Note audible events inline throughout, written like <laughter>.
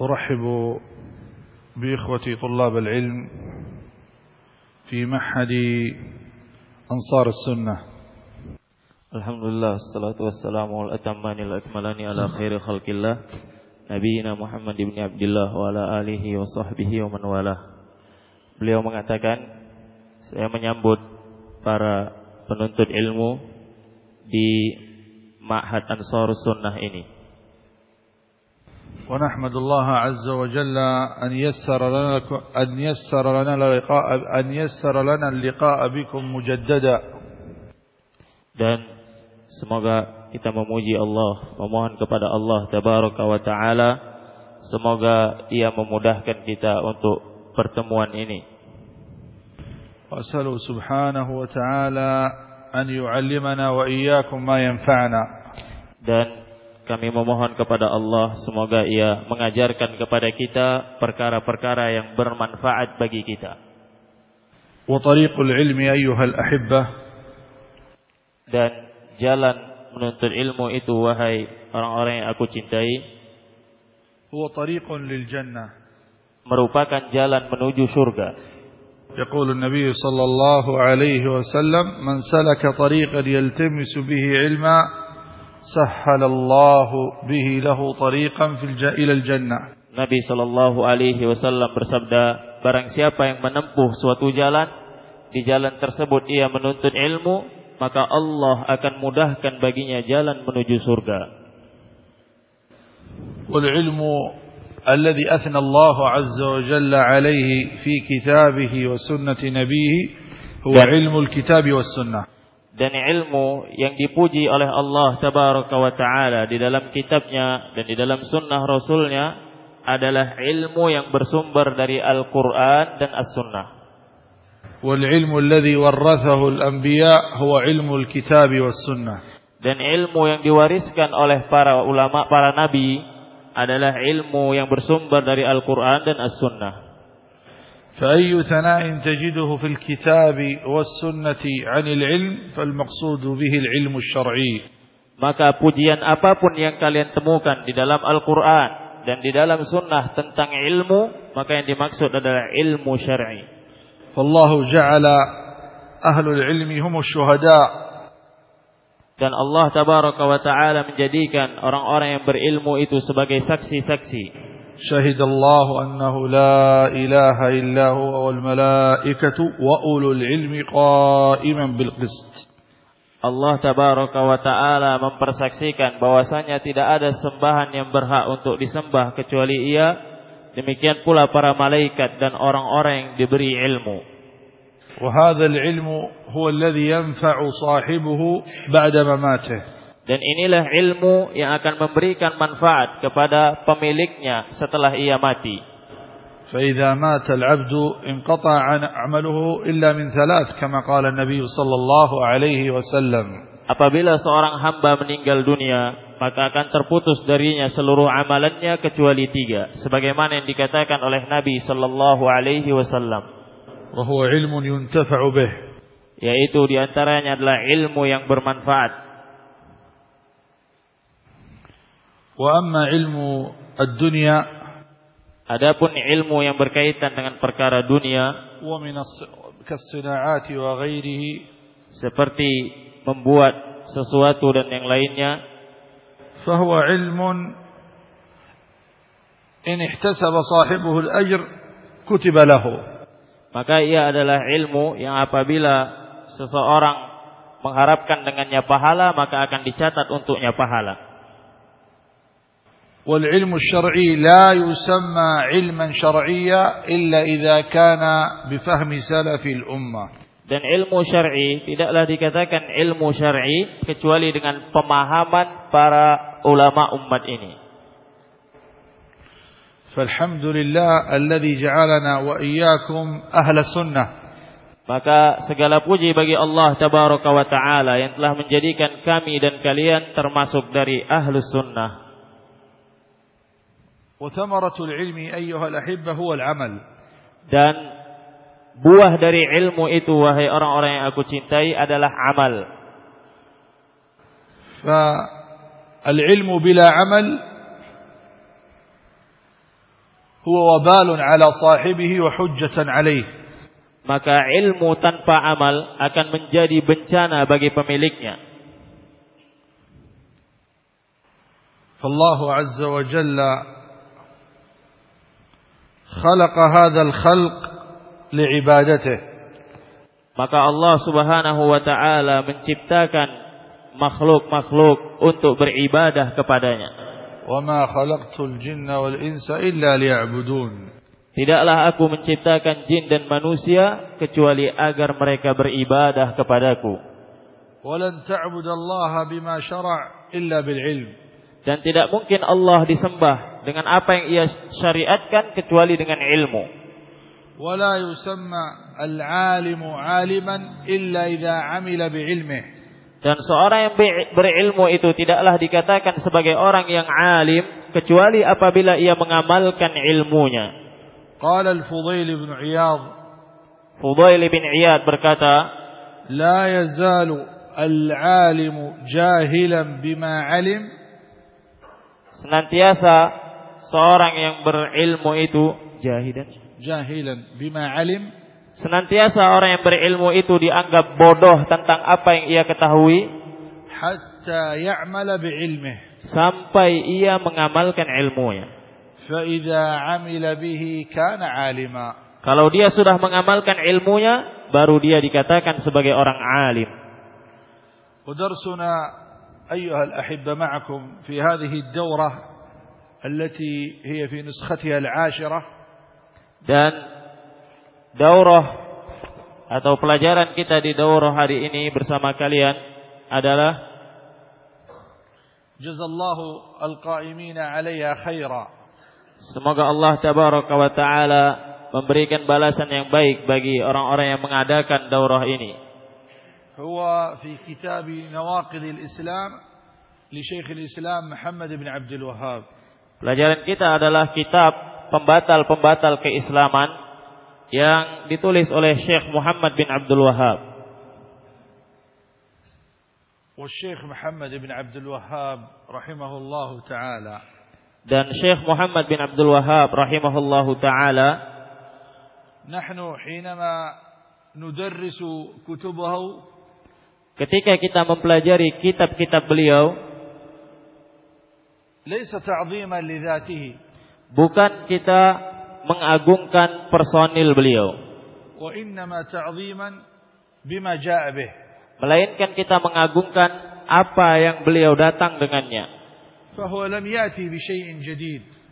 أرحب بإخوتي طلاب العلم في معهد أنصار السنة الحمد لله الصلاة والسلام والأتمان الأكملان على خير خلق الله نبينا محمد بن عبد الله وعلى آله وصحبه ومن والاه Beliau mengatakan saya menyambut para penuntut ilmu di Ma'had Ansar Sunnah ini ونحمد الله عز وجل أن يسر لنا أن يسر لنا اللقاء أن يسر لنا اللقاء بكم مجددا dan semoga kita memuji Allah memohon kepada Allah tabaraka wa taala semoga ia memudahkan kita untuk pertemuan ini وأسأله سبحانه وتعالى أن يعلمنا وإياكم ما ينفعنا dan kami memohon kepada Allah semoga Ia mengajarkan kepada kita perkara-perkara yang bermanfaat bagi kita. tariqul ilmi ayyuhal ahibbah dan jalan menuntut ilmu itu wahai orang-orang yang aku cintai huwa tariqun lil jannah merupakan jalan menuju surga. يقول النبي صلى الله عليه وسلم من سلك طريقا يلتمس به علما سهل الله به له طريقا في الج... إلى الجنة Nabi Shallallahu Alaihi Wasallam bersabda, barang siapa yang menempuh suatu jalan, di jalan tersebut ia menuntut ilmu, maka Allah akan mudahkan baginya jalan menuju surga. والعلم الذي أثنى الله عز وجل عليه في كتابه وسنة نبيه هو علم الكتاب والسنة dan ilmu yang dipuji oleh Allah tabaraka wa taala di dalam kitabnya dan di dalam sunnah rasulnya adalah ilmu yang bersumber dari Al-Qur'an dan As-Sunnah. Wal ilmu alladhi warathahu al-anbiya huwa ilmu al-kitab was-sunnah. Dan ilmu yang diwariskan oleh para ulama, para nabi adalah ilmu yang bersumber dari Al-Qur'an dan As-Sunnah. فأي ثناء تجده في الكتاب والسنة عن العلم فالمقصود به العلم الشرعي maka pujian apapun yang kalian temukan di dalam Al-Quran dan di dalam sunnah tentang ilmu maka yang dimaksud adalah ilmu syar'i. Allah ja'ala ahlul ilmi humus syuhada dan Allah tabaraka wa taala menjadikan orang-orang yang berilmu itu sebagai saksi-saksi. شهد الله أنه لا إله إلا هو والملائكة وأولو العلم قائما بالقسط Allah tabaraka wa taala mempersaksikan bahwasanya tidak ada sembahan yang berhak untuk disembah kecuali Ia. Demikian pula para malaikat dan orang-orang yang diberi ilmu. وهذا العلم هو الذي ينفع صاحبه بعد مماته Dan inilah ilmu yang akan memberikan manfaat kepada pemiliknya setelah ia mati. فإذا مات العبد انقطع عن عمله إلا من ثلاث كما قال النبي صلى الله عليه وسلم Apabila seorang hamba meninggal dunia, maka akan terputus darinya seluruh amalannya kecuali tiga, sebagaimana yang dikatakan oleh Nabi sallallahu alaihi wasallam. وهو علم ينتفع به. Yaitu diantaranya adalah ilmu yang bermanfaat. Wa amma ilmu ad-dunya Adapun ilmu yang berkaitan dengan perkara dunia wa min kas-sina'ati wa ghairihi seperti membuat sesuatu dan yang lainnya fahuwa ilmun in ihtasaba sahibuhu al-ajr kutiba lahu. Maka ia adalah ilmu yang apabila seseorang mengharapkan dengannya pahala maka akan dicatat untuknya pahala والعلم الشرعي لا يسمى علما شرعيا إلا إذا كان بفهم سلف الأمة dan ilmu syar'i tidaklah dikatakan ilmu syar'i kecuali dengan pemahaman para ulama umat ini. فالحمد لله الذي جعلنا وإياكم أهل السنة Maka segala puji bagi Allah tabaraka wa taala yang telah menjadikan kami dan kalian termasuk dari ahlus sunnah. وثمرة العلم أيها الأحبة هو العمل dan buah dari ilmu itu wahai orang-orang yang aku cintai adalah amal فالعلم بلا عمل هو وبال على صاحبه وحجة عليه maka ilmu tanpa amal akan menjadi bencana bagi pemiliknya. فالله عز وجل خلق هذا الخلق لعبادته maka Allah Subhanahu wa taala menciptakan makhluk-makhluk untuk beribadah kepadanya. وما خلقت الجن والإنس إلا ليعبدون Tidaklah aku menciptakan jin dan manusia kecuali agar mereka beribadah kepadaku. ولن تعبد الله بما شرع إلا بالعلم Dan tidak mungkin Allah disembah dengan apa yang ia syariatkan kecuali dengan ilmu. Wala yusamma al-alimu 'aliman illa idza 'amila bi'ilmihi. Dan seorang yang berilmu itu tidaklah dikatakan sebagai orang yang alim kecuali apabila ia mengamalkan ilmunya. Qala al-Fudail ibn Iyad Fudail ibn Iyad berkata, "La yazalu al-alimu jahilan bima 'alim." Senantiasa seorang yang berilmu itu jahilan جاهلا بما علم senantiasa orang yang berilmu itu dianggap bodoh tentang apa yang ia ketahui حتى يعمل بعلمه sampai ia mengamalkan ilmunya فإذا عمل به كان عالما Kalau dia sudah mengamalkan ilmunya, baru dia dikatakan sebagai orang alim. ودرسنا أيها الأحبة معكم في هذه الدورة التي هي في نسختها العاشرة Dan daurah atau pelajaran kita di daurah hari ini bersama kalian adalah الله القائمين عليها خيرا Semoga Allah tabaraka wa taala memberikan balasan yang baik bagi orang-orang yang mengadakan daurah ini. هو في كتاب نواقض الإسلام لشيخ الإسلام محمد بن عبد الوهاب Pelajaran kita adalah kitab pembatal-pembatal keislaman yang ditulis oleh Syekh Muhammad bin Abdul Wahab. والشيخ محمد بن عبد الوهاب رحمه الله تعالى dan Syekh Muhammad bin Abdul Wahab rahimahullahu taala نحن حينما ندرس كتبه ketika kita mempelajari kitab-kitab beliau Bukan kita mengagungkan personil beliau. Melainkan kita mengagungkan apa yang beliau datang dengannya.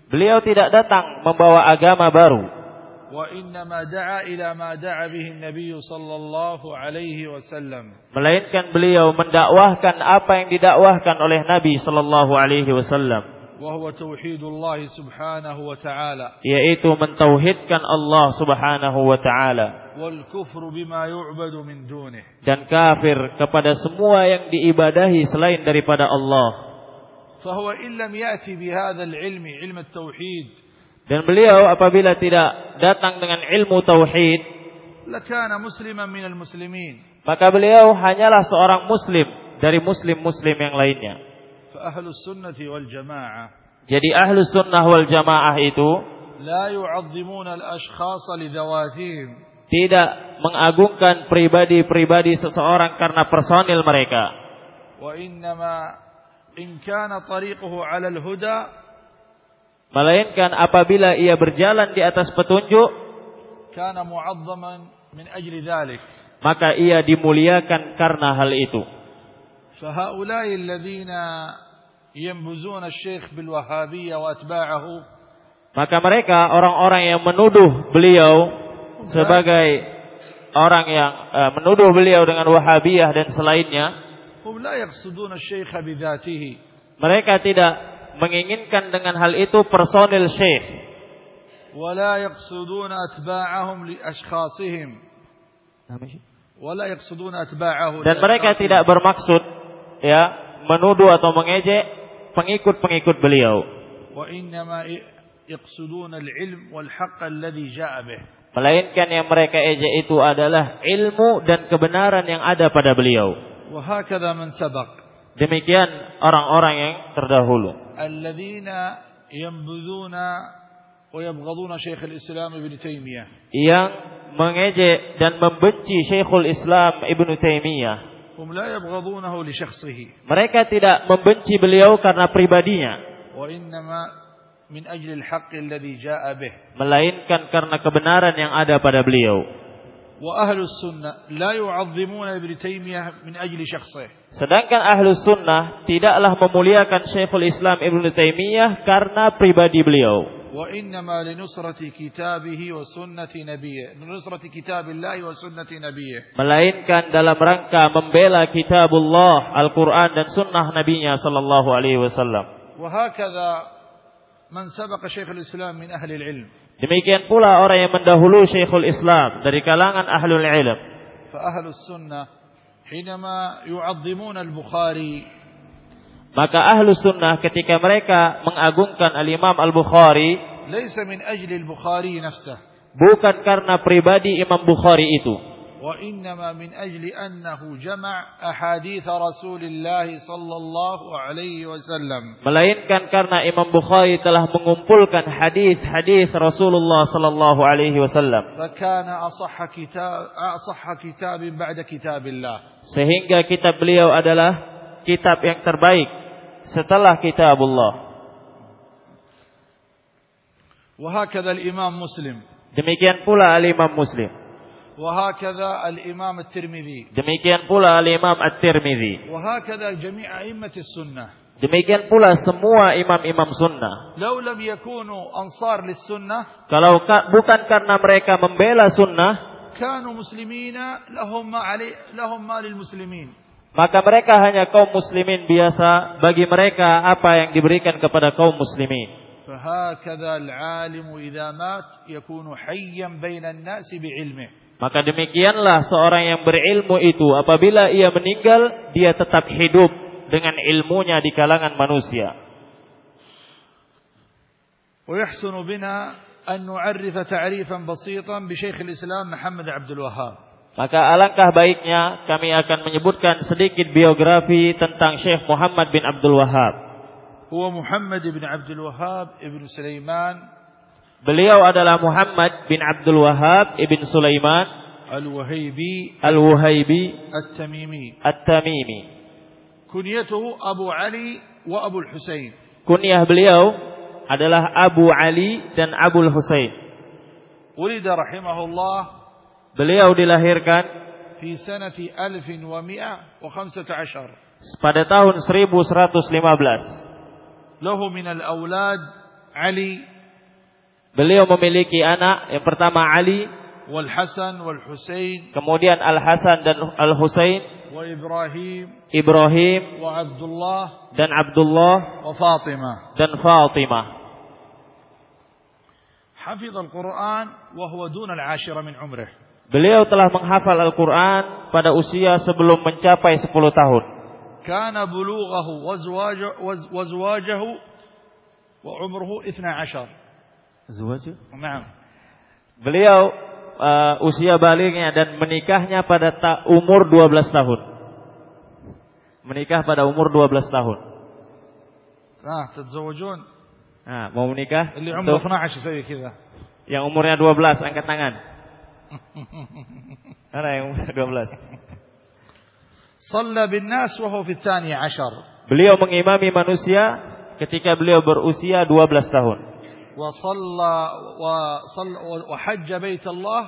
Beliau tidak datang membawa agama baru. وإنما دعا إلى ما دعا به النبي صلى الله عليه وسلم melainkan beliau mendakwahkan apa yang didakwahkan oleh Nabi sallallahu alaihi wasallam وهو توحيد الله سبحانه وتعالى yaitu mentauhidkan Allah Subhanahu wa taala والكفر بما يعبد من دونه dan kafir kepada semua yang diibadahi selain daripada Allah فهو إن لم يأتي بهذا العلم علم التوحيد Dan beliau apabila tidak datang dengan ilmu tauhid, lakana musliman minal muslimin. Maka beliau hanyalah seorang muslim dari muslim-muslim yang lainnya. Ahlus wal jamaah. Jadi ahlus sunnah wal jamaah itu la yu'azzimuna al-ashkhas li. Tidak mengagungkan pribadi-pribadi seseorang karena personil mereka. Wa innama in kana 'ala al-huda melainkan apabila ia berjalan di atas petunjuk كان معظما من أجل ذلك maka ia dimuliakan karena hal itu فهؤلاء الذين ينبذون الشيخ بالوهابية وأتباعه maka mereka orang-orang yang menuduh beliau sebagai orang yang uh, menuduh beliau dengan wahabiyah dan selainnya هم لا يقصدون الشيخ بذاته mereka tidak menginginkan dengan hal itu personil syekh ولا يقصدون أتباعهم لأشخاصهم ولا يقصدون أتباعه dan mereka لأشخاصهم. tidak bermaksud ya menuduh atau mengejek pengikut-pengikut beliau وإنما يقصدون العلم والحق الذي جاء به melainkan yang mereka ejek itu adalah ilmu dan kebenaran yang ada pada beliau وهكذا من سبق Demikian orang-orang yang terdahulu. Yang mengejek dan membenci Syekhul Islam Ibnu Taimiyah. Mereka tidak membenci beliau karena pribadinya. Melainkan karena kebenaran yang ada pada beliau. وأهل السنة لا يعظمون ابن تيمية من أجل شخصه Sedangkan ahlu sunnah tidaklah memuliakan Syekhul Islam Ibnu Taimiyah karena pribadi beliau. وإنما لنصرة كتابه وسنة نبيه لنصرة كتاب الله وسنة نبيه Melainkan dalam rangka membela kitabullah, Al-Quran dan sunnah nabinya sallallahu alaihi wasallam. وهكذا من سبق شيخ الإسلام من أهل العلم Demikian pula orang yang mendahului Syekhul Islam dari kalangan ahlul ilm. Ahlus sunnah hinama yu'azzimun al-Bukhari maka ahlu sunnah ketika mereka mengagungkan al-imam al-Bukhari Laisa min ajli al-Bukhari nafsah. Bukan karena pribadi Imam Bukhari itu. وإنما من أجل أنه جمع أحاديث رسول الله صلى الله عليه وسلم Melainkan karena Imam Bukhari telah mengumpulkan hadis-hadis Rasulullah sallallahu alaihi wasallam. فكان أصح كتاب أصح كتاب بعد كتاب الله Sehingga kitab beliau adalah kitab yang terbaik setelah kitabullah. وهكذا الإمام مسلم Demikian pula al-Imam Muslim. وهكذا الإمام الترمذي Demikian pula al-Imam At-Tirmidzi. وهكذا جميع أئمة السنة Demikian pula semua imam-imam sunnah. لو لم يكونوا أنصار للسنة Kalau ka- bukan karena mereka membela sunnah, كانوا مسلمين لهم ما علي لهم ما للمسلمين maka mereka hanya kaum muslimin biasa. Bagi mereka apa yang diberikan kepada kaum muslimin. فهكذا العالم إذا مات يكون حيا بين الناس بعلمه Maka demikianlah seorang yang berilmu itu apabila ia meninggal, dia tetap hidup dengan ilmunya di kalangan manusia. ويحسن بنا أن نعرف تعريفا بسيطا بشيخ الإسلام محمد عبد الوهاب Maka alangkah baiknya kami akan menyebutkan sedikit biografi tentang Syekh Muhammad bin Abdul Wahab. هو محمد بن عبد الوهاب ابن سليمان Beliau adalah Muhammad bin Abdul Wahab ibn Sulaiman Al-Wahibi Al-Wahibi At-Tamimi. At-Tamimi. Kunyatuhu Abu Ali wa Abu Hussein. Kunyah beliau adalah Abu Ali dan Abu Hussein. Ulida rahimahullah. Beliau dilahirkan Fi sanati alfin wa mi'a wa khamsata ashar. Pada tahun 1115 Lahu minal awlad Ali Beliau memiliki anak yang pertama Ali wal Hasan wal Husain kemudian Al Hasan dan Al Husain wa Ibrahim Ibrahim wa Abdullah dan Abdullah wa Fatimah dan Fatimah Hafidh Al-Quran wa huwa dun al-ashira min umrih. Beliau telah menghafal Al-Quran pada usia sebelum mencapai 10 tahun. Kana bulughahu wa zawjahu wa umruhu 12 نعم Beliau uh, usia baliknya dan menikahnya pada ta- umur 12 tahun. Menikah pada umur 12 tahun. آه تتزوجون Nah, mau menikah? اللي عمره Untuk 12 يسوي كذا yang umurnya 12 angkat tangan. <laughs> Mana yang umurnya 12? صلى بالناس وهو في الثانية عشر Beliau mengimami manusia ketika beliau berusia 12 tahun. وصلى وصلى وحج بيت الله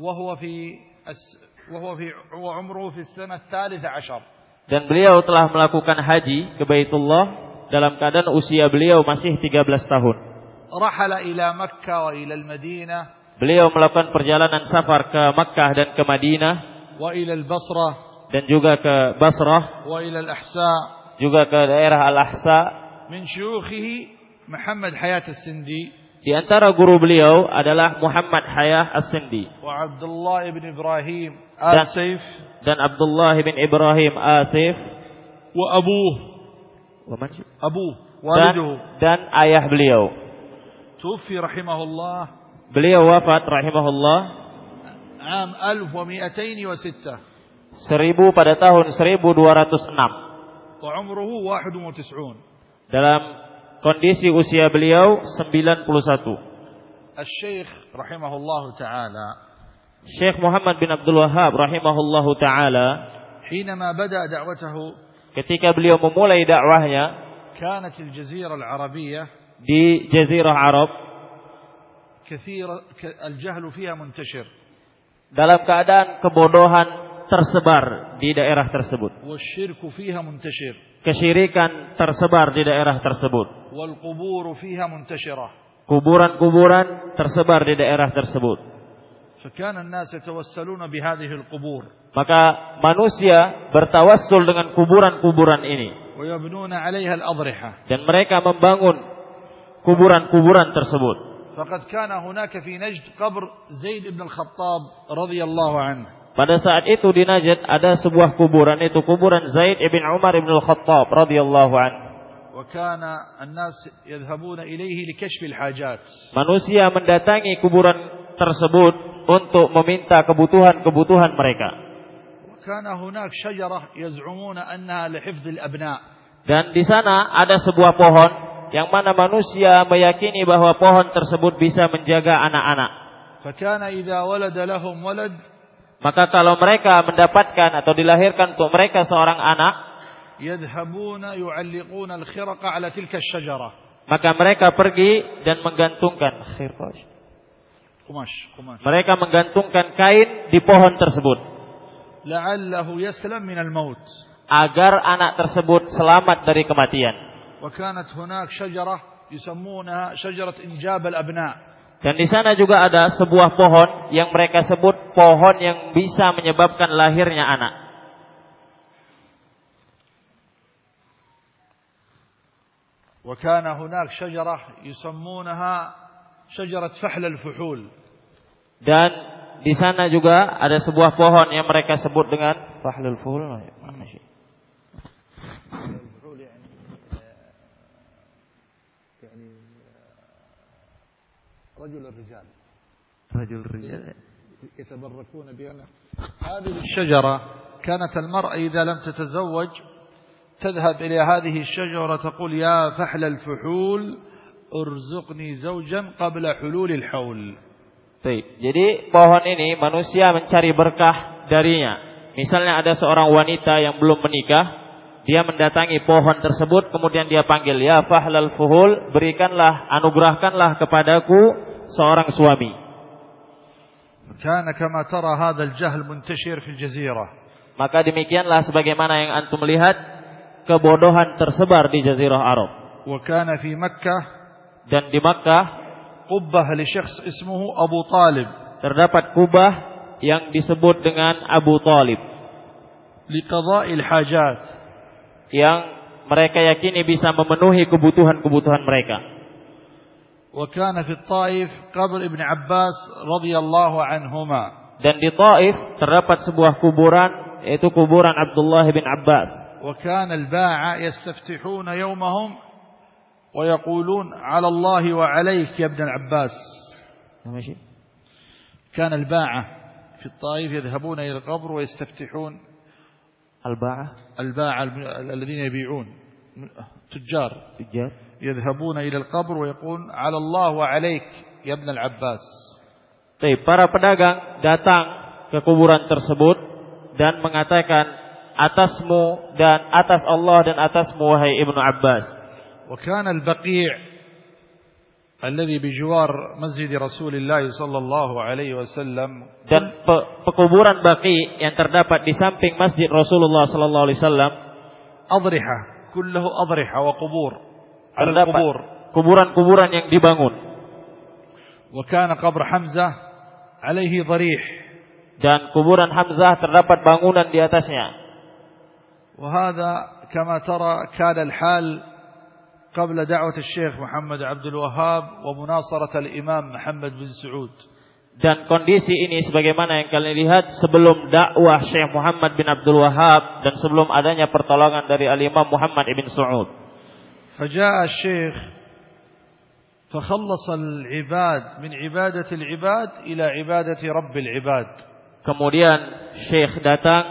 وهو في الس- وهو في وعمره في السنة الثالثة عشر Dan beliau telah melakukan haji ke Baitullah dalam keadaan usia beliau masih 13 tahun. رحل إلى مكة وإلى المدينة Beliau melakukan perjalanan safar ke Makkah dan ke Madinah وإلى البصرة dan juga ke Basrah, وإلى الأحساء juga ke daerah Al-Ahsa. من شيوخه Muhammad Hayat As-Sindi Di antara guru beliau adalah Muhammad Hayah As-Sindi. Wa Abdullah ibn Ibrahim Asif. Dan, dan Abdullah ibn Ibrahim Asif. Wa Abu. Wa man? Abu. Dan, dan ayah beliau. Tufi rahimahullah. Beliau wafat rahimahullah. Am 1206. 1000 pada tahun 1206. Wa umruhu 91. Dalam kondisi usia beliau 91. الشيخ رحمه الله تعالى Syekh Muhammad bin Abdul Wahab rahimahullahu taala حينما بدأ دعوته ketika beliau memulai dakwahnya كانت الجزيرة العربية di jazirah Arab كثير ك- الجهل فيها منتشر dalam keadaan kebodohan tersebar di daerah tersebut. والشرك فيها منتشر Kesyirikan tersebar di daerah tersebut. والقبور فيها منتشرة Kuburan-kuburan tersebar di daerah tersebut. فكان الناس يتوسلون بهذه القبور Maka manusia bertawassul dengan kuburan-kuburan ini ويبنون عليها الأضرحة dan mereka membangun kuburan-kuburan tersebut. فقد كان هناك في نجد قبر زيد بن الخطاب رضي الله عنه Pada saat itu di Najd ada sebuah kuburan itu kuburan Zaid ibn Umar ibn al-Khattab radhiyallahu an. وكان الناس يذهبون إليه لكشف الحاجات Manusia mendatangi kuburan tersebut untuk meminta kebutuhan-kebutuhan mereka. وكان هناك شجرة يزعمون أنها لحفظ الأبناء Dan di sana ada sebuah pohon yang mana manusia meyakini bahwa pohon tersebut bisa menjaga anak-anak. فكان إذا ولد لهم ولد Maka kalau mereka mendapatkan atau dilahirkan untuk mereka seorang anak. Maka mereka pergi dan menggantungkan Mereka menggantungkan kain di pohon tersebut. Agar anak tersebut selamat dari kematian. Dan di sana juga ada sebuah pohon yang mereka sebut pohon yang bisa menyebabkan lahirnya anak. وكان هناك شجرة يسمونها شجرة فحل الفحول Dan di sana juga ada sebuah pohon yang mereka sebut dengan fahlul fuhul. رجل الرجال Rajul rijal. يتبركون بها هذه الشجرة كانت المرأة إذا لم تتزوج تذهب إلى هذه الشجرة تقول يا فحل الفحول ارزقني زوجا قبل حلول الحول Baik, jadi pohon ini manusia mencari berkah darinya. Misalnya ada seorang wanita yang belum menikah, dia mendatangi pohon tersebut, kemudian dia panggil, Ya fahlal fuhul, berikanlah, anugerahkanlah kepadaku seorang suami. Maka demikianlah sebagaimana yang antum lihat kebodohan tersebar di jazirah Arab. Dan di Makkah kubah li syekhs ismuhu Abu Talib. Terdapat kubah yang disebut dengan Abu Talib. Liqada'il hajat. Yang mereka yakini bisa memenuhi kebutuhan-kebutuhan mereka. وكان في الطائف قبر ابن عباس رضي الله عنهما. Dan di Taif terdapat sebuah kuburan yaitu kuburan Abdullah bin Abbas. وكان الباعة يستفتحون يومهم ويقولون على الله وعليك يا ابن العباس. كان الباعة في الطائف يذهبون إلى القبر ويستفتحون الباعة. الم- الذين يبيعون تجار. tujar. يذهبون إلى القبر ويقولون على الله وعليك يا ابن العباس Baik, para pedagang datang ke kuburan tersebut dan mengatakan atasmu dan atas Allah dan atasmu wahai Ibnu Abbas. وكان البقيع الذي بجوار مسجد رسول الله صلى الله عليه وسلم Dan pe- pekuburan Baqi yang terdapat di samping Masjid Rasulullah sallallahu alaihi wasallam أضرحة كله أضرحة وقبور على terdapat القبور kuburan-kuburan yang dibangun وكان قبر حمزة عليه ضريح dan kuburan Hamzah terdapat bangunan di atasnya. وهذا كما ترى كان الحال قبل دعوة الشيخ محمد عبد الوهاب ومناصرة الإمام محمد بن سعود Dan kondisi ini sebagaimana yang kalian lihat sebelum dakwah Syekh Muhammad bin Abdul Wahab dan sebelum adanya pertolongan dari Al-Imam Muhammad ibn Saud. فجاء الشيخ فخلص العباد من عبادة العباد إلى عبادة رب العباد Kemudian Syekh datang,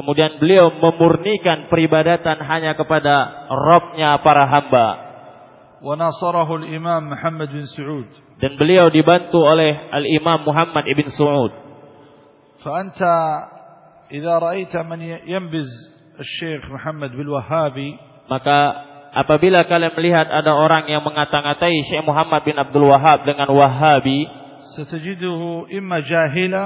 kemudian beliau memurnikan peribadatan hanya kepada Robnya para hamba. وناصره الإمام محمد بن سعود dan beliau dibantu oleh Al-Imam Muhammad ibn Su'ud. فأنت إذا رأيت من ينبز الشيخ محمد بالوهابي Maka Apabila kalian melihat ada orang yang mengata-ngatai Syekh Muhammad bin Abdul Wahab dengan Wahabi, imma jahila,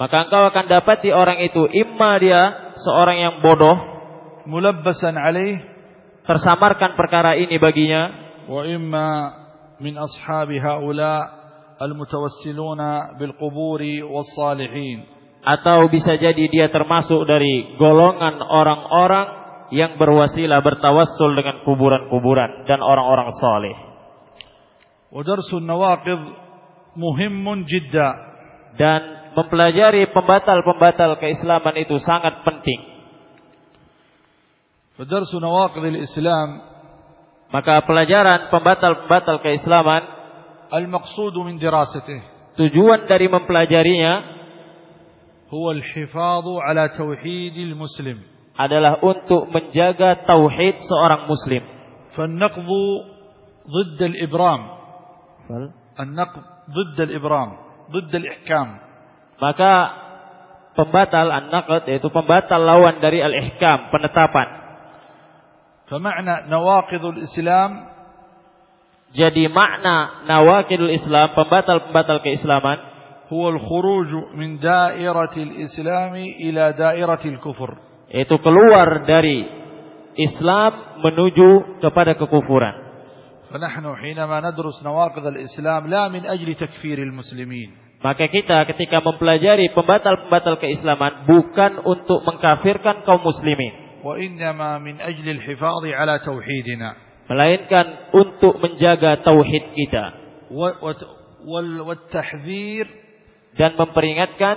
maka engkau akan dapati orang itu imma dia seorang yang bodoh, mulabbasan alaih, tersamarkan perkara ini baginya, wa imma min ashabi haula almutawassiluna bil quburi was salihin. Atau bisa jadi dia termasuk dari golongan orang-orang yang berwasilah bertawassul dengan kuburan-kuburan dan orang-orang saleh. Wadarsun nawaqid muhimmun jidda. Dan mempelajari pembatal-pembatal keislaman itu sangat penting. Wadarsun nawaqid islam Maka pelajaran pembatal-pembatal keislaman al-maqsud min dirasatihi. Tujuan dari mempelajarinya huwa al-hifadhu ala tauhidil muslim adalah untuk menjaga tauhid seorang muslim. فالنقض ضد الإبرام النقض ضد الإبرام ضد الإحكام Maka pembatal an-naqd yaitu pembatal lawan dari al-ihkam, penetapan. فمعنى نواقض الإسلام Jadi makna nawakidul Islam, pembatal-pembatal keislaman هو الخروج من دائرة الإسلام إلى دائرة الكفر yaitu keluar dari Islam menuju kepada kekufuran. فنحن حينما ندرس نواقض الإسلام لا من أجل تكفير المسلمين Maka kita ketika mempelajari pembatal-pembatal keislaman bukan untuk mengkafirkan kaum muslimin, وإنما من أجل الحفاظ على توحيدنا melainkan untuk menjaga tauhid kita و- وت- وال- والتحذير dan memperingatkan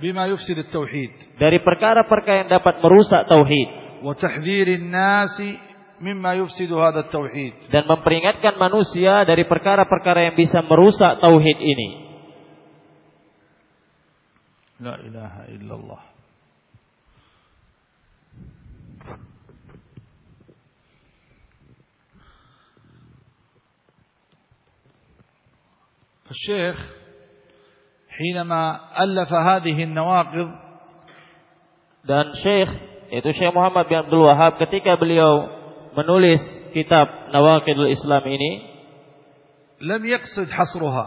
بما يفسد التوحيد dari perkara-perkara yang dapat merusak tauhid وتحذير الناس مما يفسد هذا التوحيد dan memperingatkan manusia dari perkara-perkara yang bisa merusak tauhid ini. لا إله إلا الله الشيخ حينما ألف هذه النواقض Dan Syekh yaitu Syekh Muhammad bin Abdul Wahab ketika beliau menulis kitab Nawaqidul Islam ini, لم يقصد حصرها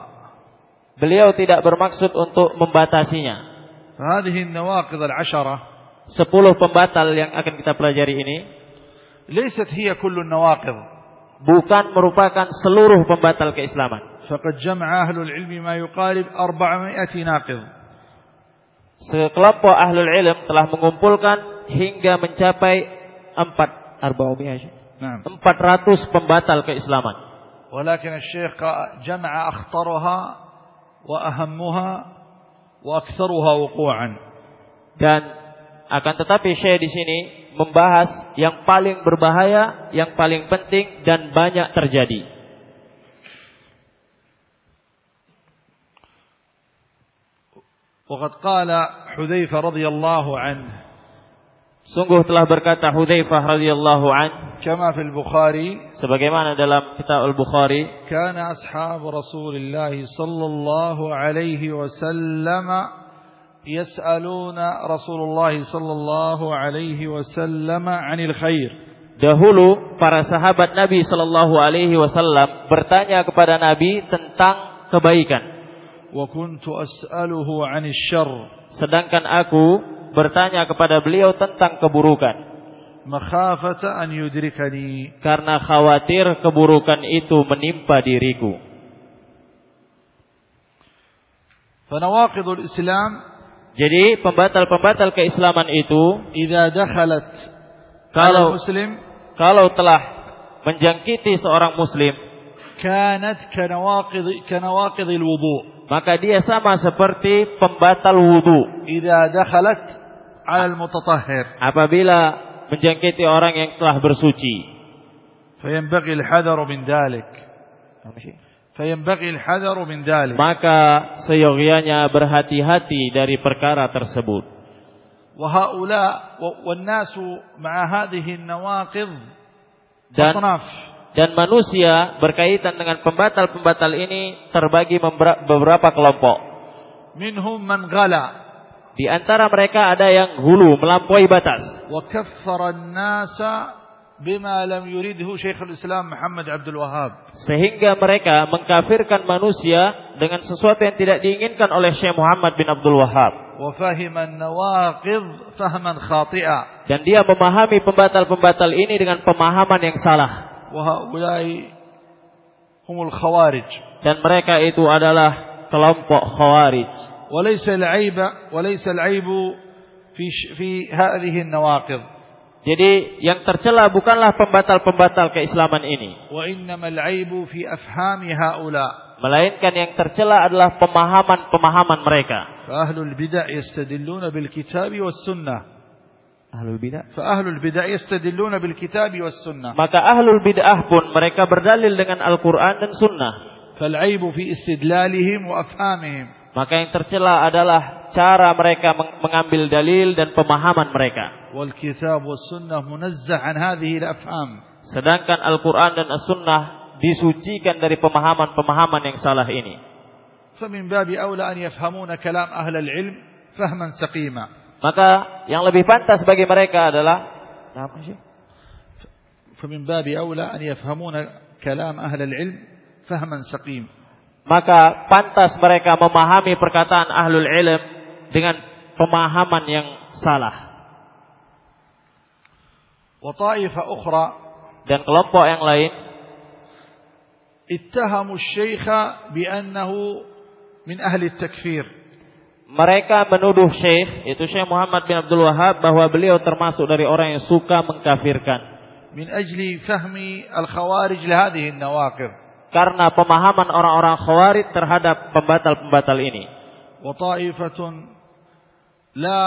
beliau tidak bermaksud untuk membatasinya. فهذه النواقض العشرة Sepuluh pembatal yang akan kita pelajari ini ليست هي كل النواقض bukan merupakan seluruh pembatal keislaman. فقد جمع أهل العلم ما يقارب 400 ناقض Sekelompok ahlul ilm telah mengumpulkan hingga mencapai empat arba'umiyah, نعم 400 pembatal keislaman. ولكن الشيخ قا- جمع أخطرها وأهمها وأكثرها وقوعا Dan akan tetapi Syekh di sini membahas yang paling berbahaya, yang paling penting dan banyak terjadi. وقد قال حذيفة رضي الله عنه Sungguh telah berkata Hudzaifah radhiyallahu an كما في البخاري sebagaimana dalam kitab Al-Bukhari كان أصحاب رسول الله صلى الله عليه وسلم يسألون رسول الله صلى الله عليه وسلم عن الخير dahulu para sahabat Nabi sallallahu alaihi wasallam bertanya kepada Nabi tentang kebaikan sedangkan aku bertanya kepada beliau tentang keburukan. Karena khawatir keburukan itu menimpa diriku. Fanawaqidul islam. Jadi pembatal-pembatal keislaman itu idza dakhalat kalau muslim. kalau telah menjangkiti seorang muslim kanat kanawaqid maka dia sama seperti pembatal wudu إذا دخلت على المتطهر apabila menjangkiti orang yang telah bersuci. فينبغي الحذر من ذلك فينبغي الحذر من ذلك Maka seyogianya berhati-hati dari perkara tersebut. وهؤلاء و- والناس مع هذه النواقض Dan أصناف dan manusia berkaitan dengan pembatal-pembatal ini terbagi beberapa kelompok. Minhum man ghala. Di antara mereka ada yang hulu melampaui batas. Wa kaffara an-nasa bima lam yuridhu Syekhul Islam Muhammad Abdul Wahhab. Sehingga mereka mengkafirkan manusia dengan sesuatu yang tidak diinginkan oleh Syekh Muhammad bin Abdul Wahhab. Wa fahima an-nawaqid fahman khati'a. Dan dia memahami pembatal-pembatal ini dengan pemahaman yang salah. وهؤلاء هم الخوارج dan mereka itu adalah kelompok khawarij وليس العيب وليس العيب في في هذه النواقض jadi yang tercela bukanlah pembatal-pembatal keislaman ini وإنما العيب في أفهام هؤلاء melainkan yang tercela adalah pemahaman-pemahaman mereka فأهل البدع يستدلون بالكتاب والسنة Ahlul bid'ah. Fa ahlul bid'ah yastadilluna bil kitab was sunnah. Maka ahlul bid'ah pun mereka berdalil dengan Al-Qur'an dan sunnah. Fal aibu fi istidlalihim wa afhamihim. Maka yang tercela adalah cara mereka mengambil dalil dan pemahaman mereka. Wal kitab was sunnah munazzah an hadhihi al afham. Sedangkan Al-Qur'an dan As-Sunnah disucikan dari pemahaman-pemahaman yang salah ini. فمن باب أولى أن يفهمون كلام أهل العلم فهما سقيما maka yang lebih pantas bagi mereka adalah apa sih? فمن باب أولى أن يفهمون كلام أهل العلم فهما سقيم maka pantas mereka memahami perkataan ahlul ilm dengan pemahaman yang salah. وطائفة أخرى dan kelompok yang lain اتهموا الشيخ بأنه من أهل التكفير mereka menuduh Syekh, itu Syekh Muhammad bin Abdul Wahab bahwa beliau termasuk dari orang yang suka mengkafirkan. Min ajli fahmi al-khawarij lihadihi nawaqir. Karena pemahaman orang-orang khawarij terhadap pembatal-pembatal ini. Wa ta'ifatun la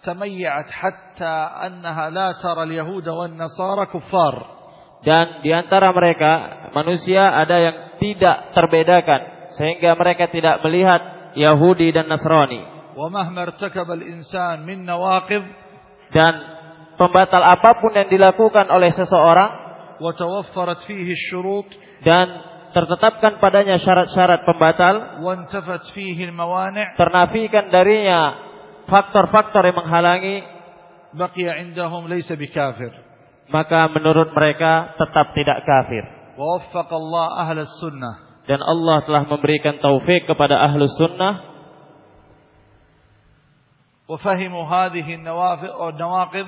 tamayyat hatta annaha la tara al-yahud wa an-nasara kuffar. Dan di antara mereka manusia ada yang tidak terbedakan sehingga mereka tidak melihat Yahudi dan Nasrani. dan pembatal apa pun yang dilakukan oleh seseorang dan tertetapkan padanya syarat-syarat pembatal ternafikan darinya faktor-faktor yang menghalangi maka menurut mereka tetap tidak kafir dan Allah telah memberikan taufik kepada ahlu sunnah وفهموا هذه النواقض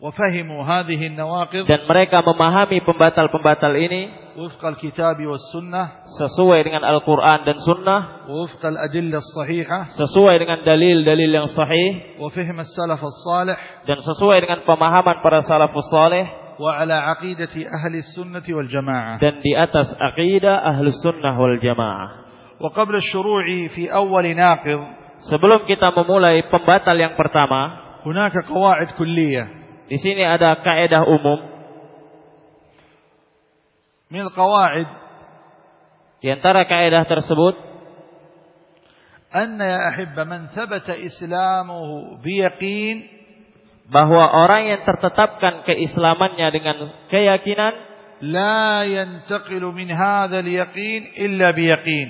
وفهموا هذه النواقض dan mereka memahami pembatal-pembatal ini وفق الكتاب والسنة sesuai dengan Al-Qur'an dan sunnah وفق الأدلة الصحيحة sesuai dengan dalil-dalil yang sahih وفهم السلف الصالح dan sesuai dengan pemahaman para salafus saleh وعلى عقيدة أهل السنة والجماعة dan di atas aqidah ahli sunnah wal jamaah وقبل الشروع في أول ناقض sebelum kita memulai pembatal yang pertama هناك قواعد كلية di sini ada kaidah umum من القواعد di antara kaidah tersebut أن يا أحب من ثبت إسلامه بيقين bahwa orang yang tertetapkan keislamannya dengan keyakinan la yantaqilu min hadzal yaqin illa biyaqin.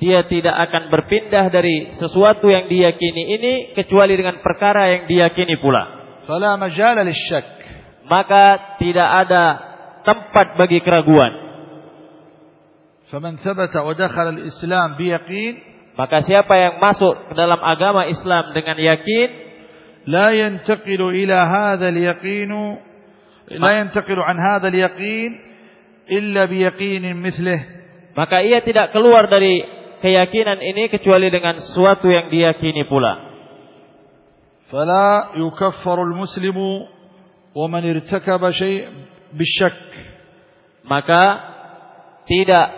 dia tidak akan berpindah dari sesuatu yang diyakini ini kecuali dengan perkara yang diyakini pula. Fala majala lisyak maka tidak ada tempat bagi keraguan. Faman thabata wa dakhala al-islam biyaqin. Maka siapa yang masuk ke dalam agama Islam dengan yakin لا ينتقل إلى هذا اليقين لا ينتقل عن هذا اليقين إلا بيقين مثله. Maka ia tidak keluar dari keyakinan ini kecuali dengan sesuatu yang diyakini pula. فلا يكفر المسلم ومن ارتكب شيء بالشك. Maka tidak.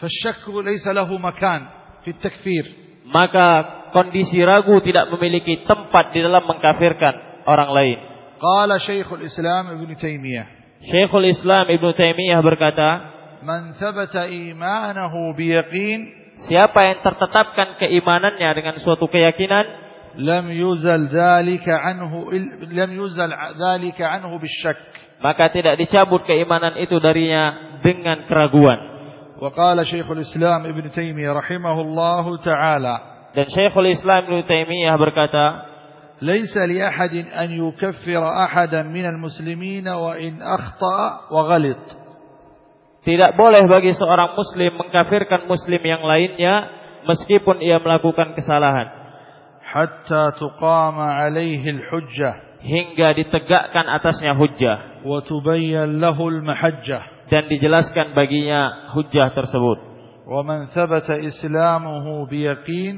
فالشك ليس له مكان في التكفير. Maka kondisi ragu tidak memiliki tempat di dalam mengkafirkan orang lain. Qala Syekhul Islam Ibnu Taimiyah. Syekhul Islam Ibnu Taimiyah berkata, "Man thabata imanahu biyaqin" Siapa yang tertetapkan keimanannya dengan suatu keyakinan, lam yuzal dzalika anhu lam yuzal dzalika anhu bisyak maka tidak dicabut keimanan itu darinya dengan keraguan wa qala syekhul islam ibnu taimiyah rahimahullahu taala Dan Syekhul Islam Ibnu Taimiyah berkata, ليس لأحد أن يكفر أحدا من المسلمين وإن أخطأ وغلط tidak boleh bagi seorang muslim mengkafirkan muslim yang lainnya meskipun ia melakukan kesalahan حتى تقام عليه الحجة hingga ditegakkan atasnya hujjah وتبين له المحجة dan dijelaskan baginya hujjah tersebut. ومن ثبت إسلامه بيقين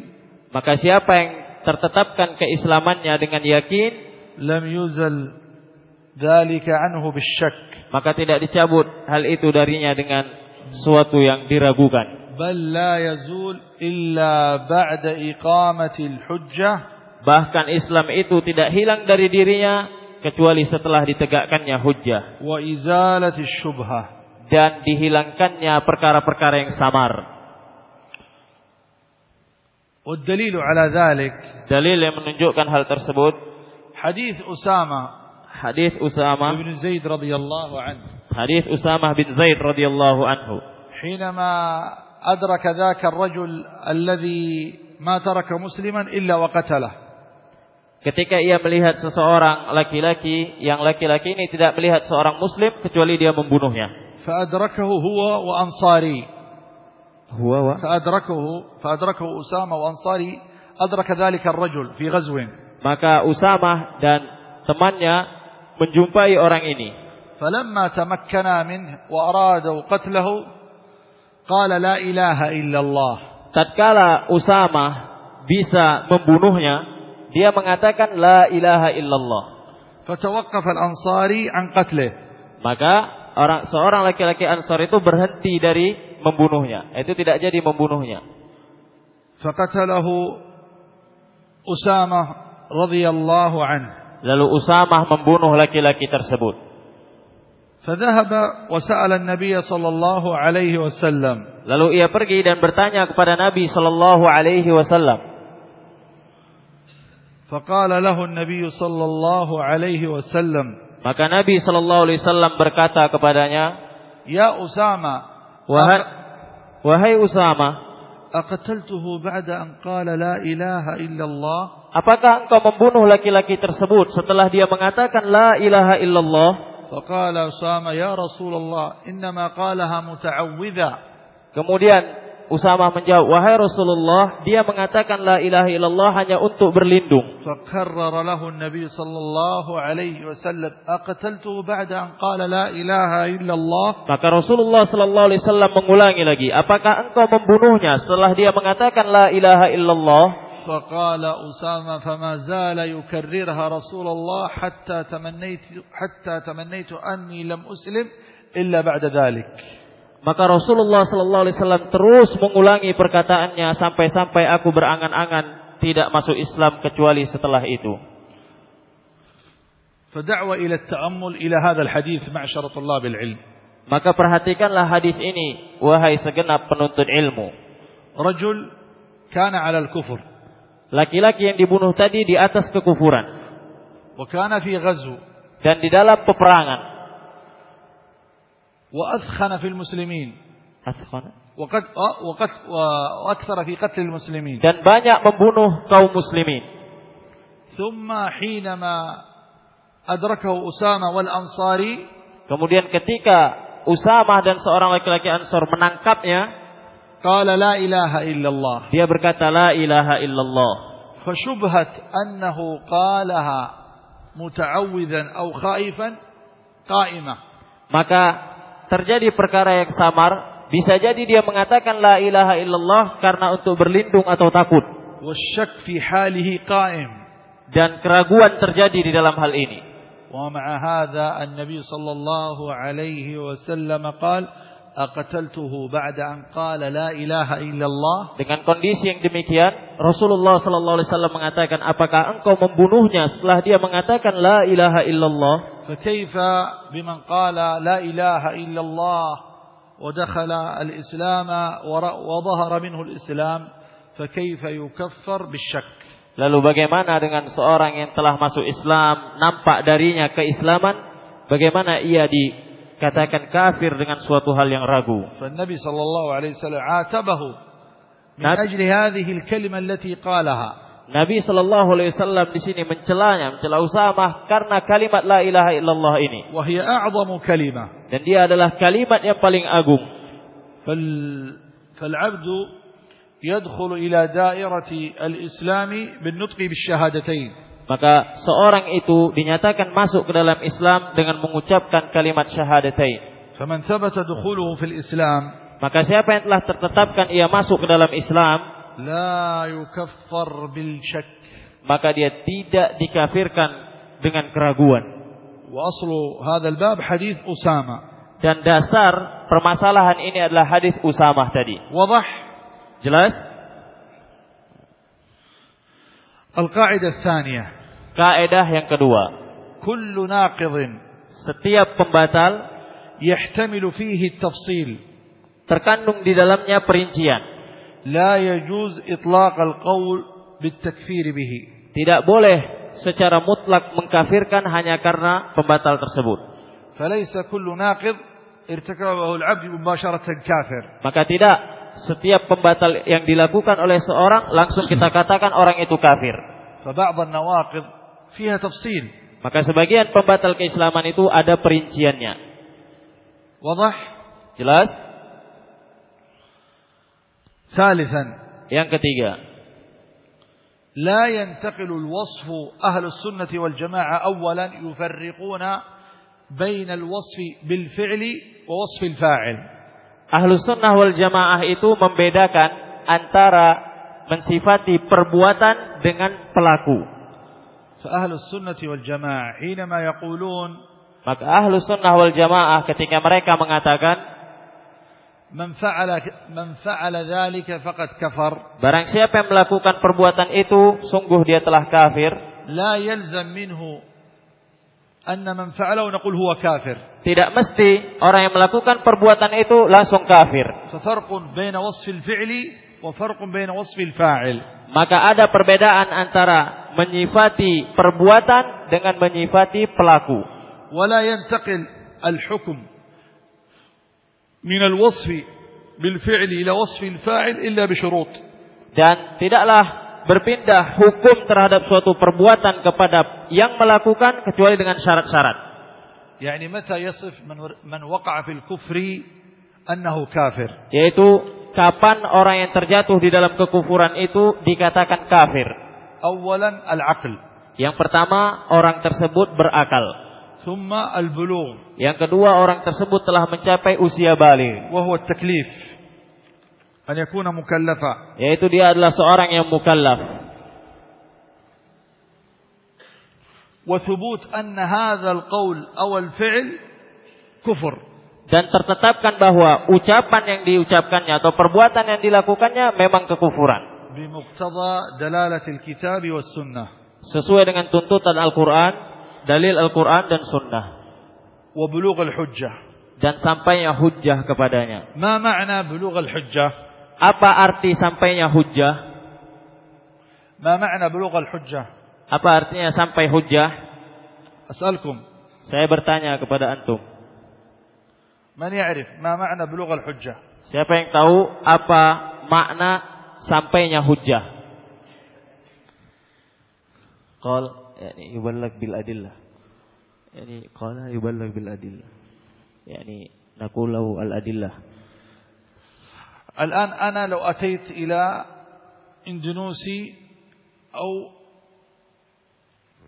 maka siapa yang tertetapkan keislamannya dengan yakin, lam yuzal anhu bisyak. Maka tidak dicabut hal itu darinya dengan suatu yang diragukan. Bal la yazul illa ba'da hujjah. Bahkan Islam itu tidak hilang dari dirinya kecuali setelah ditegakkannya hujjah. Wa syubhah dan dihilangkannya perkara-perkara yang samar. والدليل على ذلك Dalil yang menunjukkan hal tersebut حديث أسامة hadis Usama بن زيد رضي الله عنه hadis Usama bin Zaid radhiyallahu anhu حينما أدرك ذاك الرجل الذي ما ترك مسلما إلا وقتله Ketika ia melihat seseorang laki-laki yang laki-laki ini tidak melihat seorang muslim kecuali dia membunuhnya. فأدركه هو وأنصاري Huwa wa فأدركه فأدركه أسامة وأنصاري أدرك ذلك الرجل في غزو Maka Usamah dan temannya menjumpai orang ini. فلما تمكنا منه وأرادوا قتله قال لا إله إلا الله Tatkala Usamah bisa membunuhnya, dia mengatakan la ilaha illallah. فتوقف الأنصاري عن قتله Maka orang seorang laki-laki Ansor itu berhenti dari membunuhnya. Itu tidak jadi membunuhnya. Fakatalahu Usamah radhiyallahu an. Lalu Usamah membunuh laki-laki tersebut. Fadhahaba wa sa'ala an-nabiy sallallahu alaihi wasallam. Lalu ia pergi dan bertanya kepada Nabi sallallahu alaihi wasallam. Faqala lahu an-nabiy sallallahu alaihi wasallam. Maka Nabi sallallahu alaihi wasallam berkata kepadanya, "Ya Usama, wahai wahai Usama, aqtaltuhu ba'da an qala la ilaha illallah? Apakah engkau membunuh laki-laki tersebut setelah dia mengatakan la ilaha illallah? Faqala Usama ya Rasulullah, qalaha muta'awwidha. Kemudian Usama menjawab, "Wahai Rasulullah, dia mengatakan la ilaha illallah hanya untuk berlindung." فكرر له النبي صلى الله عليه وسلم أقتلته بعد أن قال لا إله إلا الله Maka Rasulullah sallallahu alaihi wasallam mengulangi lagi, "Apakah engkau membunuhnya setelah dia mengatakan la ilaha illallah?" فقال أسامة فما زال يكررها رسول الله حتى تمنيت حتى تمنيت أني لم أسلم إلا بعد ذلك Maka Rasulullah sallallahu alaihi wasallam terus mengulangi perkataannya sampai-sampai aku berangan-angan tidak masuk Islam kecuali setelah itu. فدعوة إلى التأمل إلى هذا الحديث معشر طلاب العلم Maka perhatikanlah hadis ini wahai segenap penuntut ilmu. رجل كان على الكفر Laki-laki yang dibunuh tadi di atas kekufuran وكان في غزو dan di dalam peperangan. وأثخن في المسلمين Askhana. وقد وقد وأكثر في قتل المسلمين Dan banyak membunuh kaum muslimin. ثم حينما أدركه أسامة والأنصاري Kemudian ketika Usamah dan seorang laki-laki Ansor menangkapnya, قال لا إله إلا الله dia berkata la ilaha illallah. فشبهة أنه قالها متعوذا أو خائفا قائمة Maka terjadi perkara yang samar, bisa jadi dia mengatakan la ilaha illallah karena untuk berlindung atau takut. والشك في حاله قائم Dan keraguan terjadi di dalam hal ini. ومع هذا النبي صلى الله عليه وسلم قال أقتلته بعد أن قال لا إله إلا الله Dengan kondisi yang demikian, Rasulullah sallallahu alaihi wasallam mengatakan, "Apakah engkau membunuhnya setelah dia mengatakan la ilaha illallah?" فكيف بمن قال لا إله إلا الله ودخل الإسلام وظهر منه الإسلام فكيف يكفر بالشك Lalu bagaimana dengan seorang yang telah masuk Islam, nampak darinya keislaman, bagaimana ia dikatakan kafir dengan suatu hal yang ragu? فالنبي صلى الله عليه وسلم عاتبه من أجل هذه الكلمة التي قالها Nabi Shallallahu Alaihi Wasallam di sini mencelanya, mencela Usamah karena kalimat la ilaha illallah ini. وهي أعظم كلمة Dan dia adalah kalimat yang paling agung. فال فالعبد يدخل إلى دائرة الإسلام بالنطق بالشهادتين Maka seorang itu dinyatakan masuk ke dalam Islam dengan mengucapkan kalimat syahadatain. فمن ثبت دخوله في الإسلام Maka siapa yang telah tertetapkan ia masuk ke dalam Islam, la yukaffar bil syak maka dia tidak dikafirkan dengan keraguan. wa aslu hadzal bab hadis Usama dan dasar permasalahan ini adalah hadis Usamah tadi. wadah jelas? al-qaidah tsaniyah kaidah yang kedua. kullu naqidhin setiap pembatal yahtamilu fihi at-tafsil terkandung di dalamnya perincian la yajuz itlaq al-qaul bitakfir bihi. Tidak boleh secara mutlak mengkafirkan hanya karena pembatal tersebut. Falaysa kullu naqid irtakabahu al-'abd mubasharatan kafir. Maka tidak setiap pembatal yang dilakukan oleh seorang langsung kita katakan orang itu kafir. فبعض النواقض فيها تفصيل. Maka sebagian pembatal keislaman itu ada perinciannya. Wadah? Jelas? ثالثا Yang ketiga, لا ينتقل الوصف أهل السنة والجماعة أولا يفرقون بين الوصف بالفعل ووصف الفاعل ahlu sunnah wal jamaah itu membedakan antara mensifati perbuatan dengan pelaku. فأهل السنة والجماعة حينما يقولون Maka ahlu sunnah wal jamaah ketika mereka mengatakan Man fa'ala man fa'ala dzalika faqad kafar. Barang siapa yang melakukan perbuatan itu, sungguh dia telah kafir. La yalzam minhu anna man fa'alahu naqul huwa kafir. Tidak mesti orang yang melakukan perbuatan itu langsung kafir. Fafarqun baina wasfil fi'li wa farqun baina wasfil fa'il. Maka ada perbedaan antara menyifati perbuatan dengan menyifati pelaku. Wala yantaqil al-hukm من الوصف بالفعل إلى وصف الفاعل إلا بشروط Dan tidaklah berpindah hukum terhadap suatu perbuatan kepada yang melakukan kecuali dengan syarat-syarat. يعني متى يصف من من وقع في الكفر أنه كافر Yaitu kapan orang yang terjatuh di dalam kekufuran itu dikatakan kafir. أولا العقل Yang pertama orang tersebut berakal. ثم البلوغ Yang kedua orang tersebut telah mencapai usia balik. وهو التكليف أن يكون مكلفا Yaitu dia adalah seorang yang mukallaf. وثبوت أن هذا القول أو الفعل كفر Dan tertetapkan bahwa ucapan yang diucapkannya atau perbuatan yang dilakukannya memang kekufuran. بمقتضى دلالة الكتاب والسنة Sesuai dengan tuntutan Al-Quran, dalil Al-Quran dan Sunnah. Wabulugh al-hujjah. Dan sampainya hujjah kepadanya. Ma ma'na bulugh al-hujjah? Apa arti sampainya hujjah? Ma ma'na bulugh al-hujjah? Apa artinya sampai hujjah? As'alkum. Saya bertanya kepada antum. Man ya'rif ma ma'na bulugh al-hujjah? Siapa yang tahu apa makna sampainya hujjah? Qal yani yuballag bil adillah. Yani qala yuballag bil adillah. Yani naqulu al adillah. الآن أنا لو أتيت إلى إندونوسي أو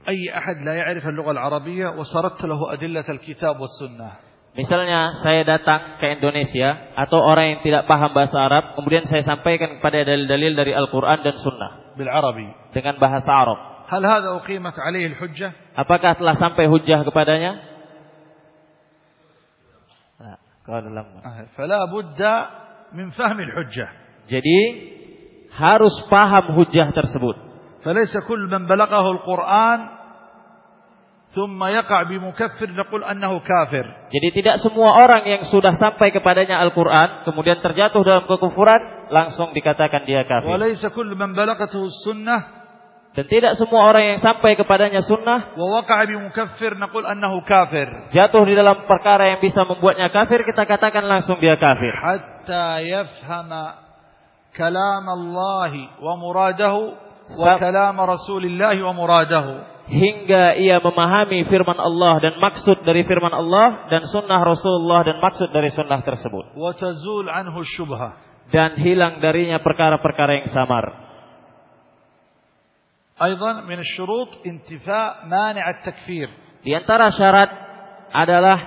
أي أحد لا يعرف اللغة العربية وسردت له أدلة الكتاب والسنة Misalnya saya datang ke Indonesia atau orang yang tidak paham bahasa Arab, kemudian saya sampaikan kepada dalil-dalil dari Al-Quran dan Sunnah بالعربي dengan bahasa Arab. Hal hadza uqimat alaihi hujjah? Apakah telah sampai hujjah kepadanya? Nah, qala lam. Fala budda min fahmi hujjah. Jadi harus paham hujjah tersebut. Falaysa kull man balaghahu al-Qur'an thumma yaqa' bi mukaffir naqul annahu kafir. Jadi tidak semua orang yang sudah sampai kepadanya Al-Qur'an kemudian terjatuh dalam kekufuran langsung dikatakan dia kafir. Walaysa kull man balaghathu as-sunnah dan tidak semua orang yang sampai kepadanya sunnah jatuh di dalam perkara yang bisa membuatnya kafir kita katakan langsung dia kafir. Hatta yafhama kalam Allah wa muradahu wa kalam Rasulillah wa muradahu. Hingga ia memahami firman Allah dan maksud dari firman Allah dan sunnah Rasulullah dan maksud dari sunnah tersebut. Dan hilang darinya perkara-perkara yang samar. أيضا من الشروط انتفاء مانع التكفير Di antara syarat adalah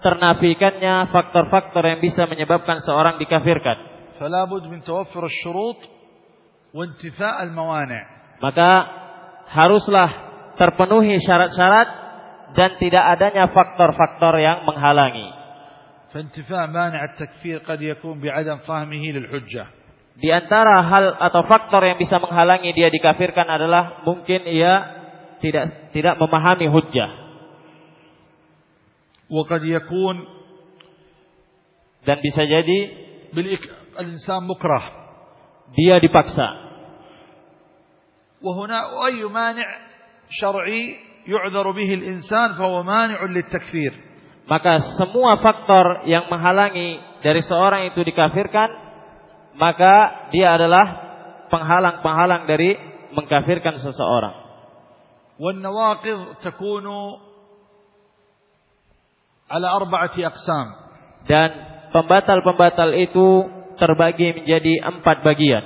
ternafikannya faktor-faktor yang bisa menyebabkan seorang dikafirkan. فلا بد من توفر الشروط وانتفاء الموانع Maka haruslah terpenuhi syarat-syarat dan tidak adanya faktor-faktor yang menghalangi. فانتفاء مانع التكفير قد يكون بعدم فهمه للحجة Di antara hal atau faktor yang bisa menghalangi dia dikafirkan adalah mungkin ia tidak tidak memahami hujjah وقد يكون dan bisa jadi بالإك... الإنسان مكره dia dipaksa. وهنا أي مانع شرعي يعذر به الإنسان فهو مانع للتكفير Maka semua faktor yang menghalangi dari seorang itu dikafirkan, maka dia adalah penghalang-penghalang dari mengkafirkan seseorang. والنواقض تكون على أربعة أقسام Dan pembatal-pembatal itu terbagi menjadi empat bagian.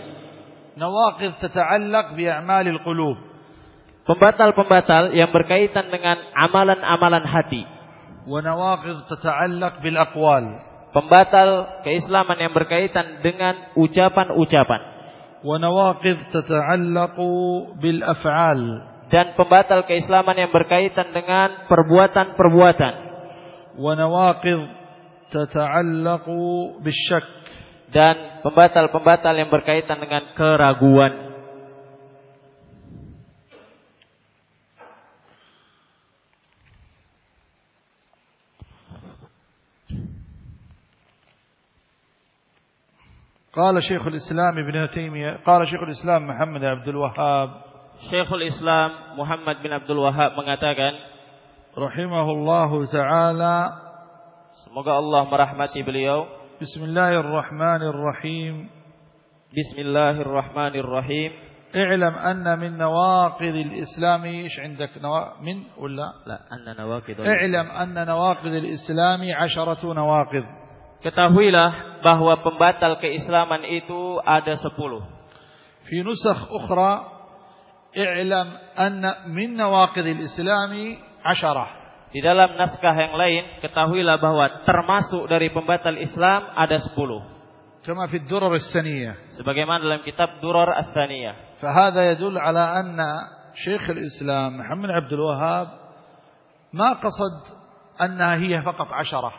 نواقض تتعلق بأعمال القلوب Pembatal-pembatal yang berkaitan dengan amalan-amalan hati. ونواقض تتعلق بالأقوال pembatal keislaman yang berkaitan dengan ucapan-ucapan. Bil dan pembatal keislaman yang berkaitan dengan perbuatan-perbuatan. Dan pembatal-pembatal yang berkaitan dengan keraguan. قال شيخ الإسلام ابن تيمية قال شيخ الإسلام محمد عبد الوهاب. Syekhul Islam Muhammad bin Abdul Wahab mengatakan, رحمه الله تعالى. Semoga Allah merahmati beliau. بسم الله الرحمن الرحيم Bismillahirrahmanirrahim. اعلم أن من نواقض الإسلام إيش عندك نوا... من ولا La, anna nawaqidul اعلم أن نواقض الإسلام عشرة نواقض Ketahuilah bahwa pembatal keislaman itu ada sepuluh. في نسخ أخرى اعلم أن من نواقض الإسلام عشرة Di dalam naskah yang lain, ketahuilah bahwa termasuk dari pembatal Islam ada sepuluh. كما في الدرر السنية Sebagaimana dalam kitab Durar As-Saniyah. فهذا يدل على أن شيخ الإسلام محمد عبد الوهاب ما قصد أنها هي فقط عشرة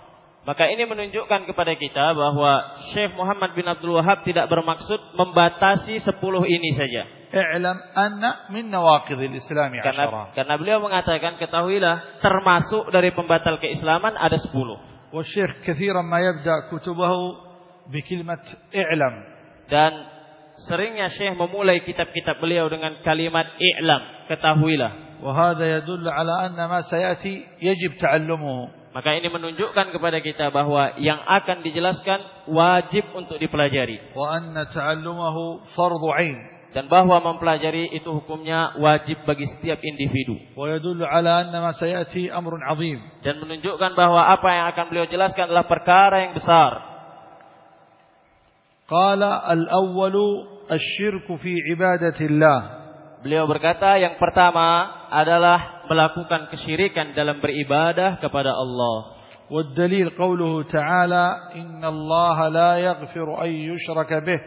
Maka ini menunjukkan kepada kita bahwa Syekh Muhammad bin Abdul Wahab tidak bermaksud membatasi sepuluh ini saja. اعلم أن من نواقض الإسلام Karena, عشرة karena beliau mengatakan, ketahuilah termasuk dari pembatal keislaman ada sepuluh. والشيخ كثيرا ما يبدأ كتبه بكلمة اعلم Dan seringnya Syekh memulai kitab-kitab beliau dengan kalimat i'lam, ketahuilah. وهذا يدل على أن ما سيأتي يجب تعلمه maka ini menunjukkan kepada kita bahwa yang akan dijelaskan wajib untuk dipelajari. Wa anna ta'allumahu fardhu 'ain. Dan bahwa mempelajari itu hukumnya wajib bagi setiap individu. Wa yadullu 'ala anna ma sayati amrun 'azim. Dan menunjukkan bahwa apa yang akan beliau jelaskan adalah perkara yang besar. Qala al-awwalu asy-syirku fi ibadatillah. Beliau berkata yang pertama adalah melakukan kesyirikan dalam beribadah kepada Allah. والدليل قوله تعالى إن الله لا يغفر أن يشرك به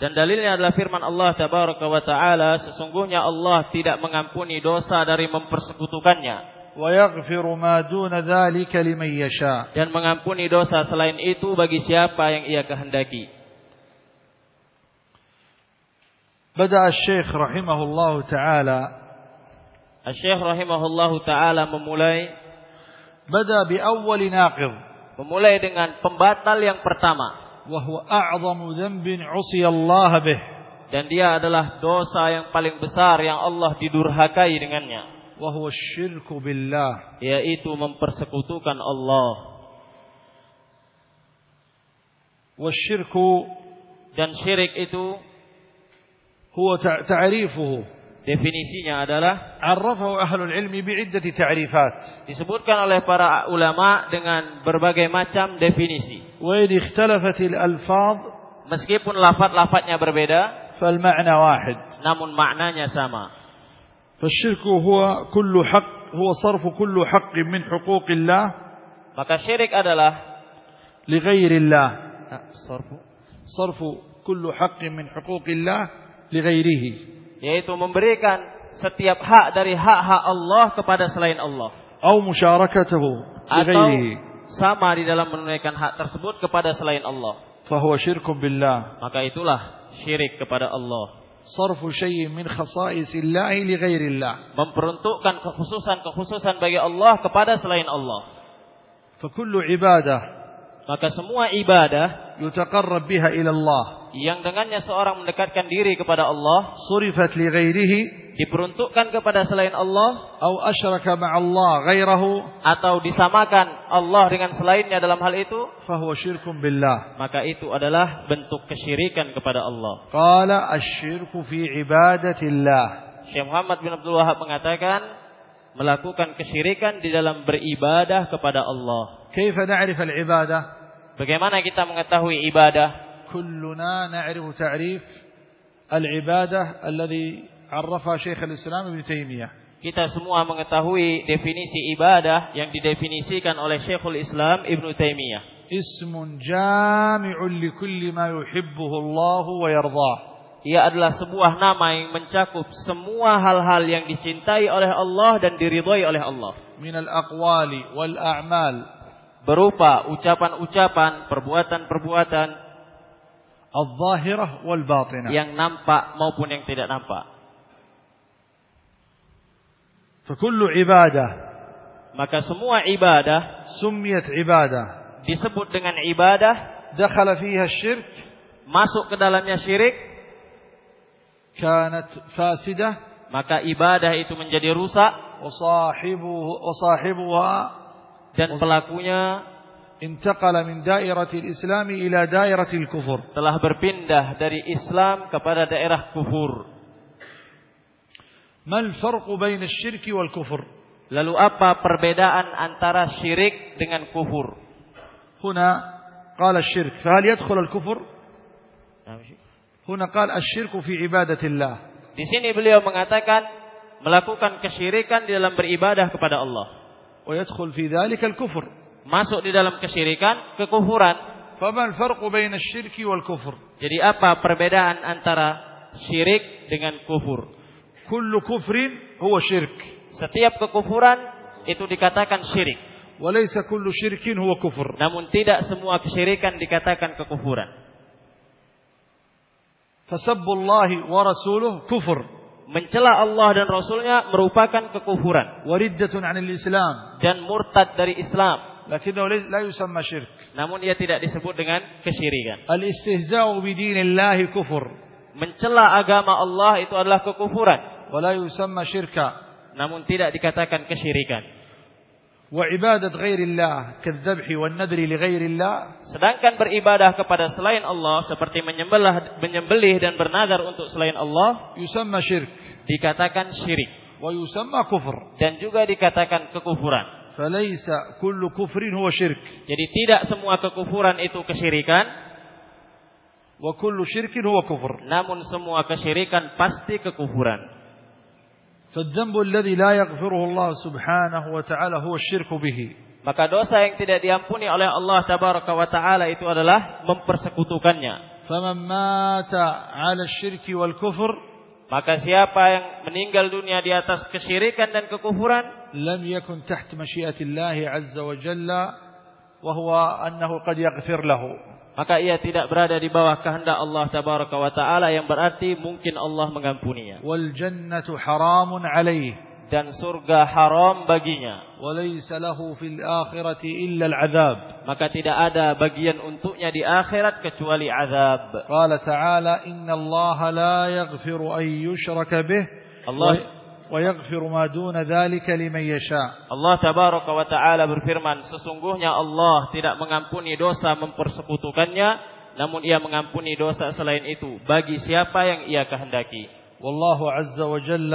Dan dalilnya adalah firman Allah Tabaraka wa Ta'ala Sesungguhnya Allah tidak mengampuni dosa dari mempersekutukannya ويغفر ما دون ذلك لمن يشاء Dan mengampuni dosa selain itu bagi siapa yang ia kehendaki بدأ الشيخ رحمه الله تعالى Syekh rahimahullahu ta'ala memulai بدأ بأول ناقض Memulai dengan pembatal yang pertama وهو أعظم ذنب عصي الله به dan dia adalah dosa yang paling besar yang Allah didurhakai dengannya وهو الشرك بالله yaitu mempersekutukan Allah والشرك dan syirik itu huwa ta'rifuhu definisinya adalah arrafahu ahlul ilmi bi'iddati ta'rifat disebutkan oleh para ulama dengan berbagai macam definisi. wa in ikhtalafatil alfaz meskipun lafaz-lafaznya berbeda fal ma'na wahid namun maknanya sama. fasyirku huwa kullu haqq huwa sarfu kullu haqqin min huquqillah maka syirik adalah li ghairillah sarfu sarfu kullu haqqin min huquqillah lighairihi yaitu memberikan setiap hak dari hak-hak Allah kepada selain Allah. Atau musyarakatahu lighairihi. sama di dalam menunaikan hak tersebut kepada selain Allah. Fahuwa syirkun billah. Maka itulah syirik kepada Allah. Sarfu syai'in min khasa'isillahi lighairillah memperuntukkan kekhususan-kekhususan bagi Allah kepada selain Allah. Fakullu ibadah. Maka semua ibadah yutaqarrab biha ila Allah yang dengannya seorang mendekatkan diri kepada Allah surifat li ghairihi diperuntukkan kepada selain Allah atau asyraka ma'allah ghairahu atau disamakan Allah dengan selainnya dalam hal itu fahuwa syirkum billah. maka itu adalah bentuk kesyirikan kepada Allah. Qala asyirku fi ibadatillah. Syekh Muhammad bin Abdul Wahab mengatakan melakukan kesyirikan di dalam beribadah kepada Allah. Kaifa na'rif al-ibadah? Bagaimana kita mengetahui ibadah? كلنا نعرف تعريف العبادة الذي عرفها شيخ الإسلام ابن تيمية kita semua mengetahui definisi ibadah yang didefinisikan oleh Syekhul Islam Ibnu Taimiyah اسم جامع لكل ما يحبه الله ويرضاه Ia adalah sebuah nama yang mencakup semua hal-hal yang dicintai oleh Allah dan diridhoi oleh Allah. من الأقوال والأعمال Berupa ucapan-ucapan, perbuatan-perbuatan Al-zahirah wal batinah. Yang nampak maupun yang tidak nampak. Fakullu ibadah. Maka semua ibadah sumiyat ibadah. Disebut dengan ibadah. Dakhala fiha syirk. Masuk ke dalamnya syirik. Kanat fasidah. Maka ibadah itu menjadi rusak. Wasahibu, wasahibuha. Dan pelakunya intaqala min dairatil Islam ila dairatil kufur. Telah berpindah dari Islam kepada daerah kufur. Mal farqu bain asy-syirk wal kufur? Lalu apa perbedaan antara syirik dengan kufur? Huna qala asy-syirk, fa hal yadkhul al-kufur? Huna qala asy-syirk fi ibadatillah. Di sini beliau mengatakan melakukan kesyirikan di dalam beribadah kepada Allah. Wa yadkhul fi dzalika al-kufur masuk di dalam kesyirikan, kekufuran. Faman farqu baina syirki wal kufur? Jadi apa perbedaan antara syirik dengan kufur? Kullu kufrin huwa syirik. Setiap kekufuran itu dikatakan syirik. Walaysa kullu syirkin huwa kufur. Namun tidak semua kesyirikan dikatakan kekufuran. Fasabbullahi wa rasuluh kufur mencela Allah dan Rasulnya merupakan kekufuran. Wariddatun anil Islam dan murtad dari Islam. لكنه ليس- لا يسمى شرك Namun ia tidak disebut dengan kesyirikan. الاستهزاء بدين الله كفر Mencela agama Allah itu adalah kekufuran. ولا يسمى شركا Namun tidak dikatakan kesyirikan. وعبادة غير الله كالذبح والنذر لغير الله Sedangkan beribadah kepada selain Allah seperti menyembelih, menyembelih dan bernazar untuk selain Allah يسمى شرك dikatakan syirik ويسمى كفر dan juga dikatakan kekufuran. فليس كل كفر هو شرك Jadi tidak semua kekufuran itu kesyirikan, وكل شرك هو كفر namun semua kesyirikan pasti kekufuran. فالذنب الذي لا يغفره الله سبحانه وتعالى هو الشرك به Maka dosa yang tidak diampuni oleh Allah tabaraka wa taala itu adalah mempersekutukannya. فمن مات على الشرك والكفر Maka siapa yang meninggal dunia di atas kesyirikan dan kekufuran, lam yakun taht masyiatillah azza wa jalla wa huwa annahu qad yaghfir lahu. Maka ia tidak berada di bawah kehendak Allah tabaraka wa taala yang berarti mungkin Allah mengampuninya. Wal jannatu haramun alaihi dan surga haram baginya. وليس له في الآخرة إلا العذاب Maka tidak ada bagian untuknya di akhirat kecuali azab. قال تعالى إن الله لا يغفر أن يشرك به Allah ويغفر ما دون ذلك لمن يشاء Allah tabaraka wa taala berfirman, sesungguhnya Allah tidak mengampuni dosa mempersekutukannya, namun Ia mengampuni dosa selain itu bagi siapa yang Ia kehendaki. والله عز وجل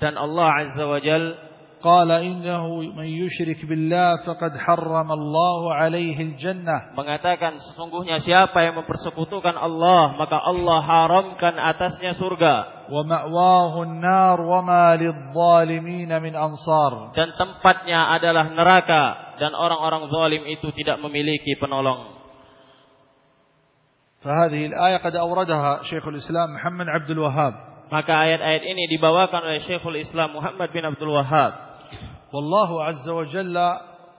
Dan Allah azza wa jal قال إنه من يشرك بالله فقد حرم الله عليه الجنة mengatakan sesungguhnya siapa yang mempersekutukan Allah, maka Allah haramkan atasnya surga ومأواه النار وما للظالمين من أنصار dan tempatnya adalah neraka dan orang-orang zalim itu tidak memiliki penolong. فهذه الآية قد أوردها شيخ الإسلام محمد عبد الوهاب maka ayat-ayat ini dibawakan oleh Syekhul Islam Muhammad bin Abdul Wahab. Wallahu azza wa jalla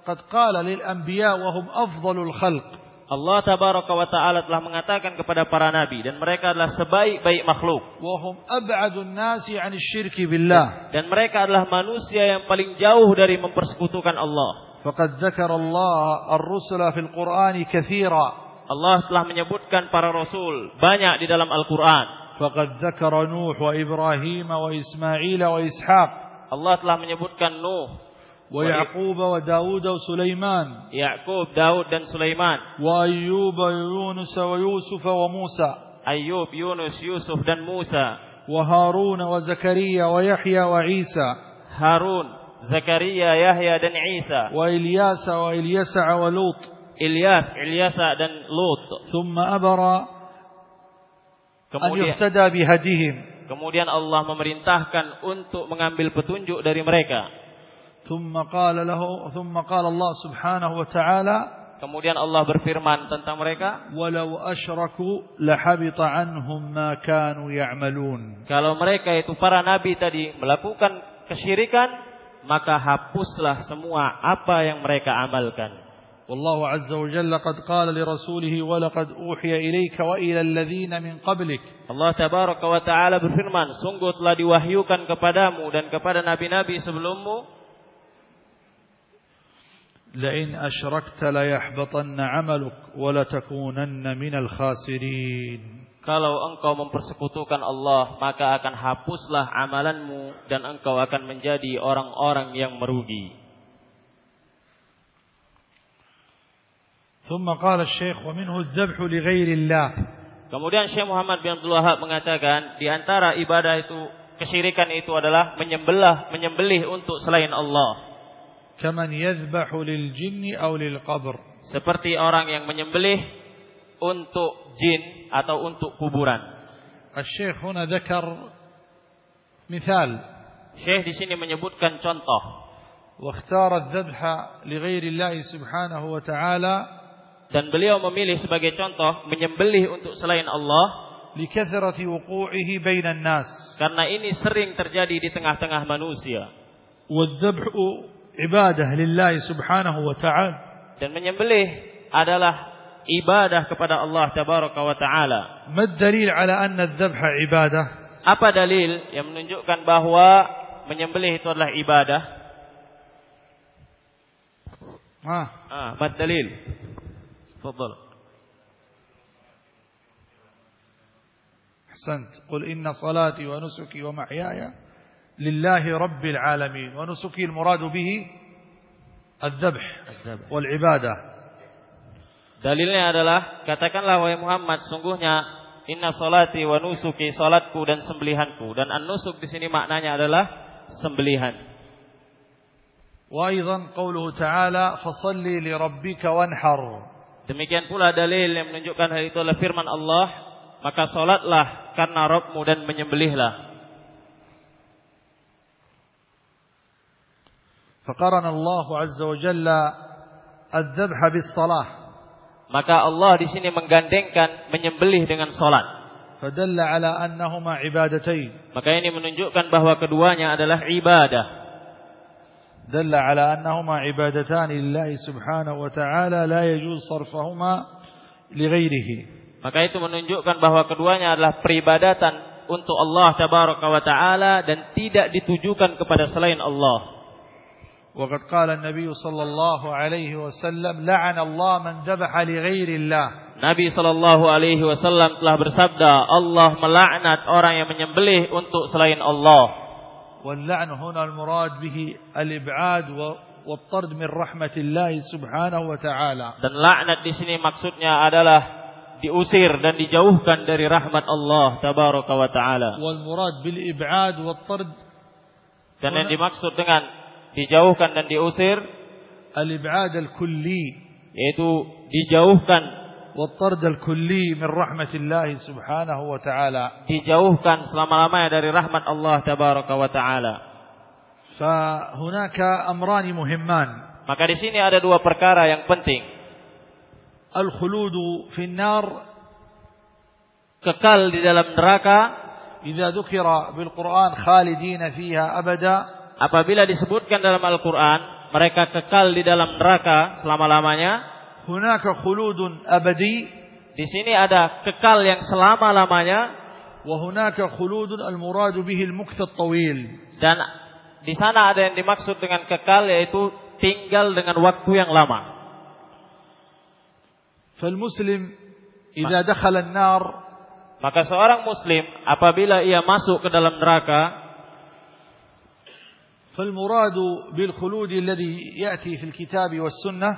qad qala lil anbiya wa hum afdalul khalq. Allah tabaraka wa taala telah mengatakan kepada para nabi dan mereka adalah sebaik-baik makhluk. Wa hum ab'adun nasi 'anil syirki billah. Dan mereka adalah manusia yang paling jauh dari mempersekutukan Allah. Faqad dzakara Allah ar-rusula fil Qur'ani katsiran. Allah telah menyebutkan para rasul banyak di dalam Al-Qur'an. فقد ذكر نوح وإبراهيم وإسماعيل وإسحاق Allah telah menyebutkan Nuh, ويعقوب وداود وسليمان Yakub, Daud dan Sulaiman, وأيوب ويونس ويوسف وموسى Ayub, Yunus, Yusuf dan Musa, وهارون وزكريا ويحيى وعيسى Harun, Zakaria, Yahya dan Isa, وإلياس وإليسع ولوط Ilyas, Ilyasa dan Lut. ثم أمر أن Kemudian Kemudian Allah memerintahkan untuk mengambil petunjuk dari mereka. Kemudian Allah berfirman tentang mereka, "Walau asyraku lahabita anhum ma kanu ya'malun." Kalau mereka itu para nabi tadi melakukan kesyirikan, maka hapuslah semua apa yang mereka amalkan. والله عز وجل قد قال لرسوله ولقد أوحي إليك وإلى الذين من قبلك Allah tabaraka wa taala berfirman, sungguh telah diwahyukan kepadamu dan kepada nabi-nabi sebelummu لئن أشركت ليحبطن عملك ولتكونن من الخاسرين Kalau engkau mempersekutukan Allah, maka akan hapuslah amalanmu dan engkau akan menjadi orang-orang yang merugi. ثم قال الشيخ ومنه الذبح لغير الله Kemudian Syekh Muhammad bin Abdul Wahab mengatakan, di antara ibadah itu kesyirikan itu adalah menyembelih menyembelih untuk selain Allah. كمن يذبح للجن أو للقبر Seperti orang yang menyembelih untuk jin atau untuk kuburan. الشيخ هنا ذكر مثال Syekh di sini menyebutkan contoh. واختار الذبح لغير الله سبحانه وتعالى Dan beliau memilih sebagai contoh menyembelih untuk selain Allah لكثرة وقوعه بين الناس karena ini sering terjadi di tengah-tengah manusia. والذبح عبادة لله سبحانه وتعالى Dan menyembelih adalah ibadah kepada Allah tabaraka wa taala. ما الدليل على أن الذبح عبادة Apa dalil yang menunjukkan bahwa menyembelih itu adalah ibadah? آه. Ah, mat dalil. Tafadhal. أحسنت قل إن صلاتي ونسكي ومحياي لله رب العالمين ونسكي المراد به الذبح والعبادة Dalilnya adalah katakanlah wahai Muhammad sungguhnya inna salati wa nusuki salatku dan sembelihanku dan an-nusuk di sini maknanya adalah sembelihan. وأيضا قوله تعالى فصلي لربك وانحر Demikian pula dalil yang menunjukkan hal itu adalah firman Allah, maka salatlah karena Rabbmu dan menyembelihlah. فقرن الله عز وجل الذبح بالصلاة Maka Allah di sini menggandengkan menyembelih dengan salat. فدل على أنهما عبادتين Maka ini menunjukkan bahwa keduanya adalah ibadah. دل على أنهما عبادتان لله سبحانه وتعالى لا يجوز صرفهما لغيره Maka itu menunjukkan bahwa keduanya adalah peribadatan untuk Allah tabaraka wa taala dan tidak ditujukan kepada selain Allah. وقد قال النبي صلى الله عليه وسلم لعن الله من ذبح لغير الله Nabi sallallahu alaihi wasallam telah bersabda, Allah melaknat orang yang menyembelih untuk selain Allah. واللعن هنا المراد به الإبعاد والطرد من رحمة الله سبحانه وتعالى. Dan laknat di sini maksudnya adalah diusir dan dijauhkan dari rahmat Allah tabaraka wa taala. والمراد بالإبعاد والطرد dan yang dimaksud dengan dijauhkan dan diusir الإبعاد الكلي yaitu dijauhkan والطرد الكلي من رحمة الله سبحانه وتعالى dijauhkan selama-lamanya dari rahmat Allah tabaraka wa taala فهناك أمران مهمان maka di sini ada dua perkara yang penting الخلود في النار kekal di dalam neraka إذا ذكر بالقرآن خالدين فيها أبدا apabila disebutkan dalam Al-Qur'an mereka kekal di dalam neraka selama-lamanya هناك خلود أبدي di sini ada kekal yang selama-lamanya وهناك خلود المراد به المكث الطويل dan di sana ada yang dimaksud dengan kekal yaitu tinggal dengan waktu yang lama. فالمسلم إذا دخل النار Maka seorang muslim apabila ia masuk ke dalam neraka فالمراد بالخلود الذي يأتي في الكتاب والسنة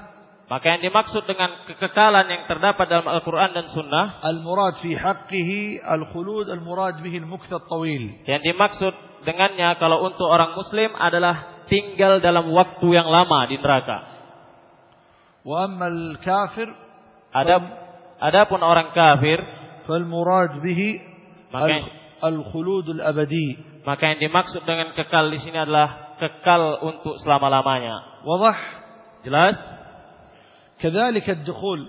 Maka yang dimaksud dengan kekekalan yang terdapat dalam Al-Quran dan Sunnah. Al-murad fi haqqihi al-khulud al-murad bihi al-muktha tawil. Yang dimaksud dengannya kalau untuk orang Muslim adalah tinggal dalam waktu yang lama di neraka. Wa ammal kafir Ada, pun orang kafir. Fal-murad bihi al-khulud al-abadi. Maka yang dimaksud dengan kekal di sini adalah kekal untuk selama-lamanya. Wadah. Jelas? كذلك الدخول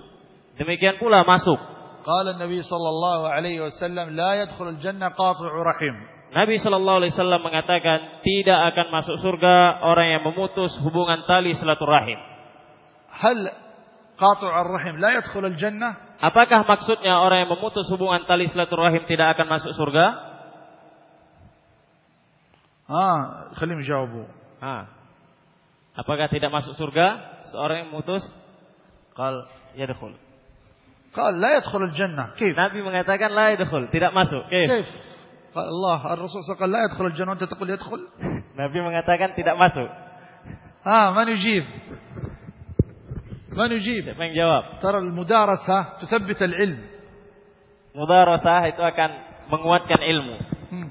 Demikian pula masuk. قال النبي صلى الله عليه وسلم لا يدخل الجنة قاطع رحم Nabi Shallallahu Alaihi Wasallam mengatakan tidak akan masuk surga orang yang memutus hubungan tali silaturahim. هل قاطع الرحم لا يدخل الجنة Apakah maksudnya orang yang memutus hubungan tali silaturahim tidak akan masuk surga? آه خليهم يجاوبوا Ah. Apakah tidak masuk surga seorang yang memutus? Qal yadkhul. قال لا يدخل الجنة كيف Nabi mengatakan la yadkhul, tidak masuk. Kif? كيف قال الله الرسول صلى الله عليه وسلم قال لا يدخل الجنة وأنت تقول يدخل <laughs> Nabi mengatakan tidak masuk. آه من يجيب من يجيب Siapa yang jawab? ترى المدارسة تثبت العلم Mudarasah itu akan menguatkan ilmu. مم.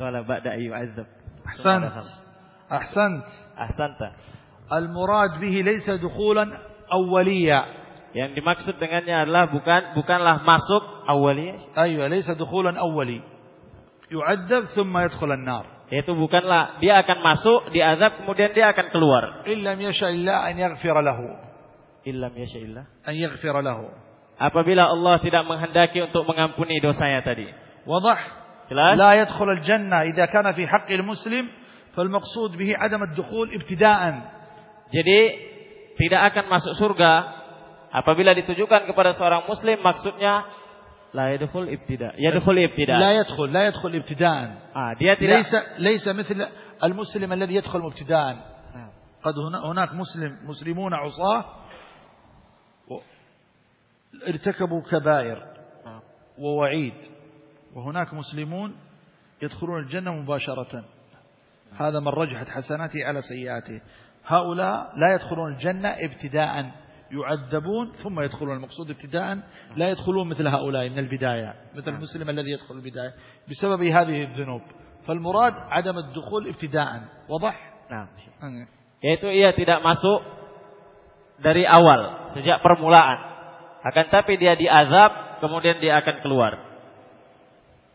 Qala ba'da yu'adzab. أحسنت أحسنت Ahsanta. المراد به ليس دخولا أوليا Yang dimaksud dengannya adalah bukan bukanlah masuk awalnya, أيوة ليس دخولا أولي يعذب ثم يدخل النار yaitu bukanlah dia akan masuk, diazab kemudian dia akan keluar. إن لم يشاء الله أن يغفر له Illam yasha'illah. أن يغفر له Apabila Allah tidak menghendaki untuk mengampuni dosanya tadi. وضح Jelas? لا يدخل الجنة إذا كان في حق المسلم فالمقصود به عدم الدخول ابتداء Jadi tidak akan masuk surga apabila ditujukan kepada seorang muslim maksudnya la yadkhul ibtida. Yadkhul ibtida. لا يدخل لا يدخل ابتداء Ah, dia tidak ليس ليس مثل المسلم الذي يدخل ابتداء قد هنا- هناك مسلم مسلمون عصاة ارتكبوا كبائر. ووعيد وهناك مسلمون يدخلون الجنة مباشرة هذا من رجحت حسناته على سيئاته هؤلاء لا يدخلون الجنة ابتداء يعذبون ثم يدخلون. المقصود ابتداء لا يدخلون مثل هؤلاء من البداية مثل المسلم الذي يدخل البداية بسبب هذه الذنوب. فالمراد عدم الدخول ابتداء. وضح Nah, yaitu ia tidak masuk dari awal, sejak permulaan. Akan tapi dia diazab, kemudian dia akan keluar.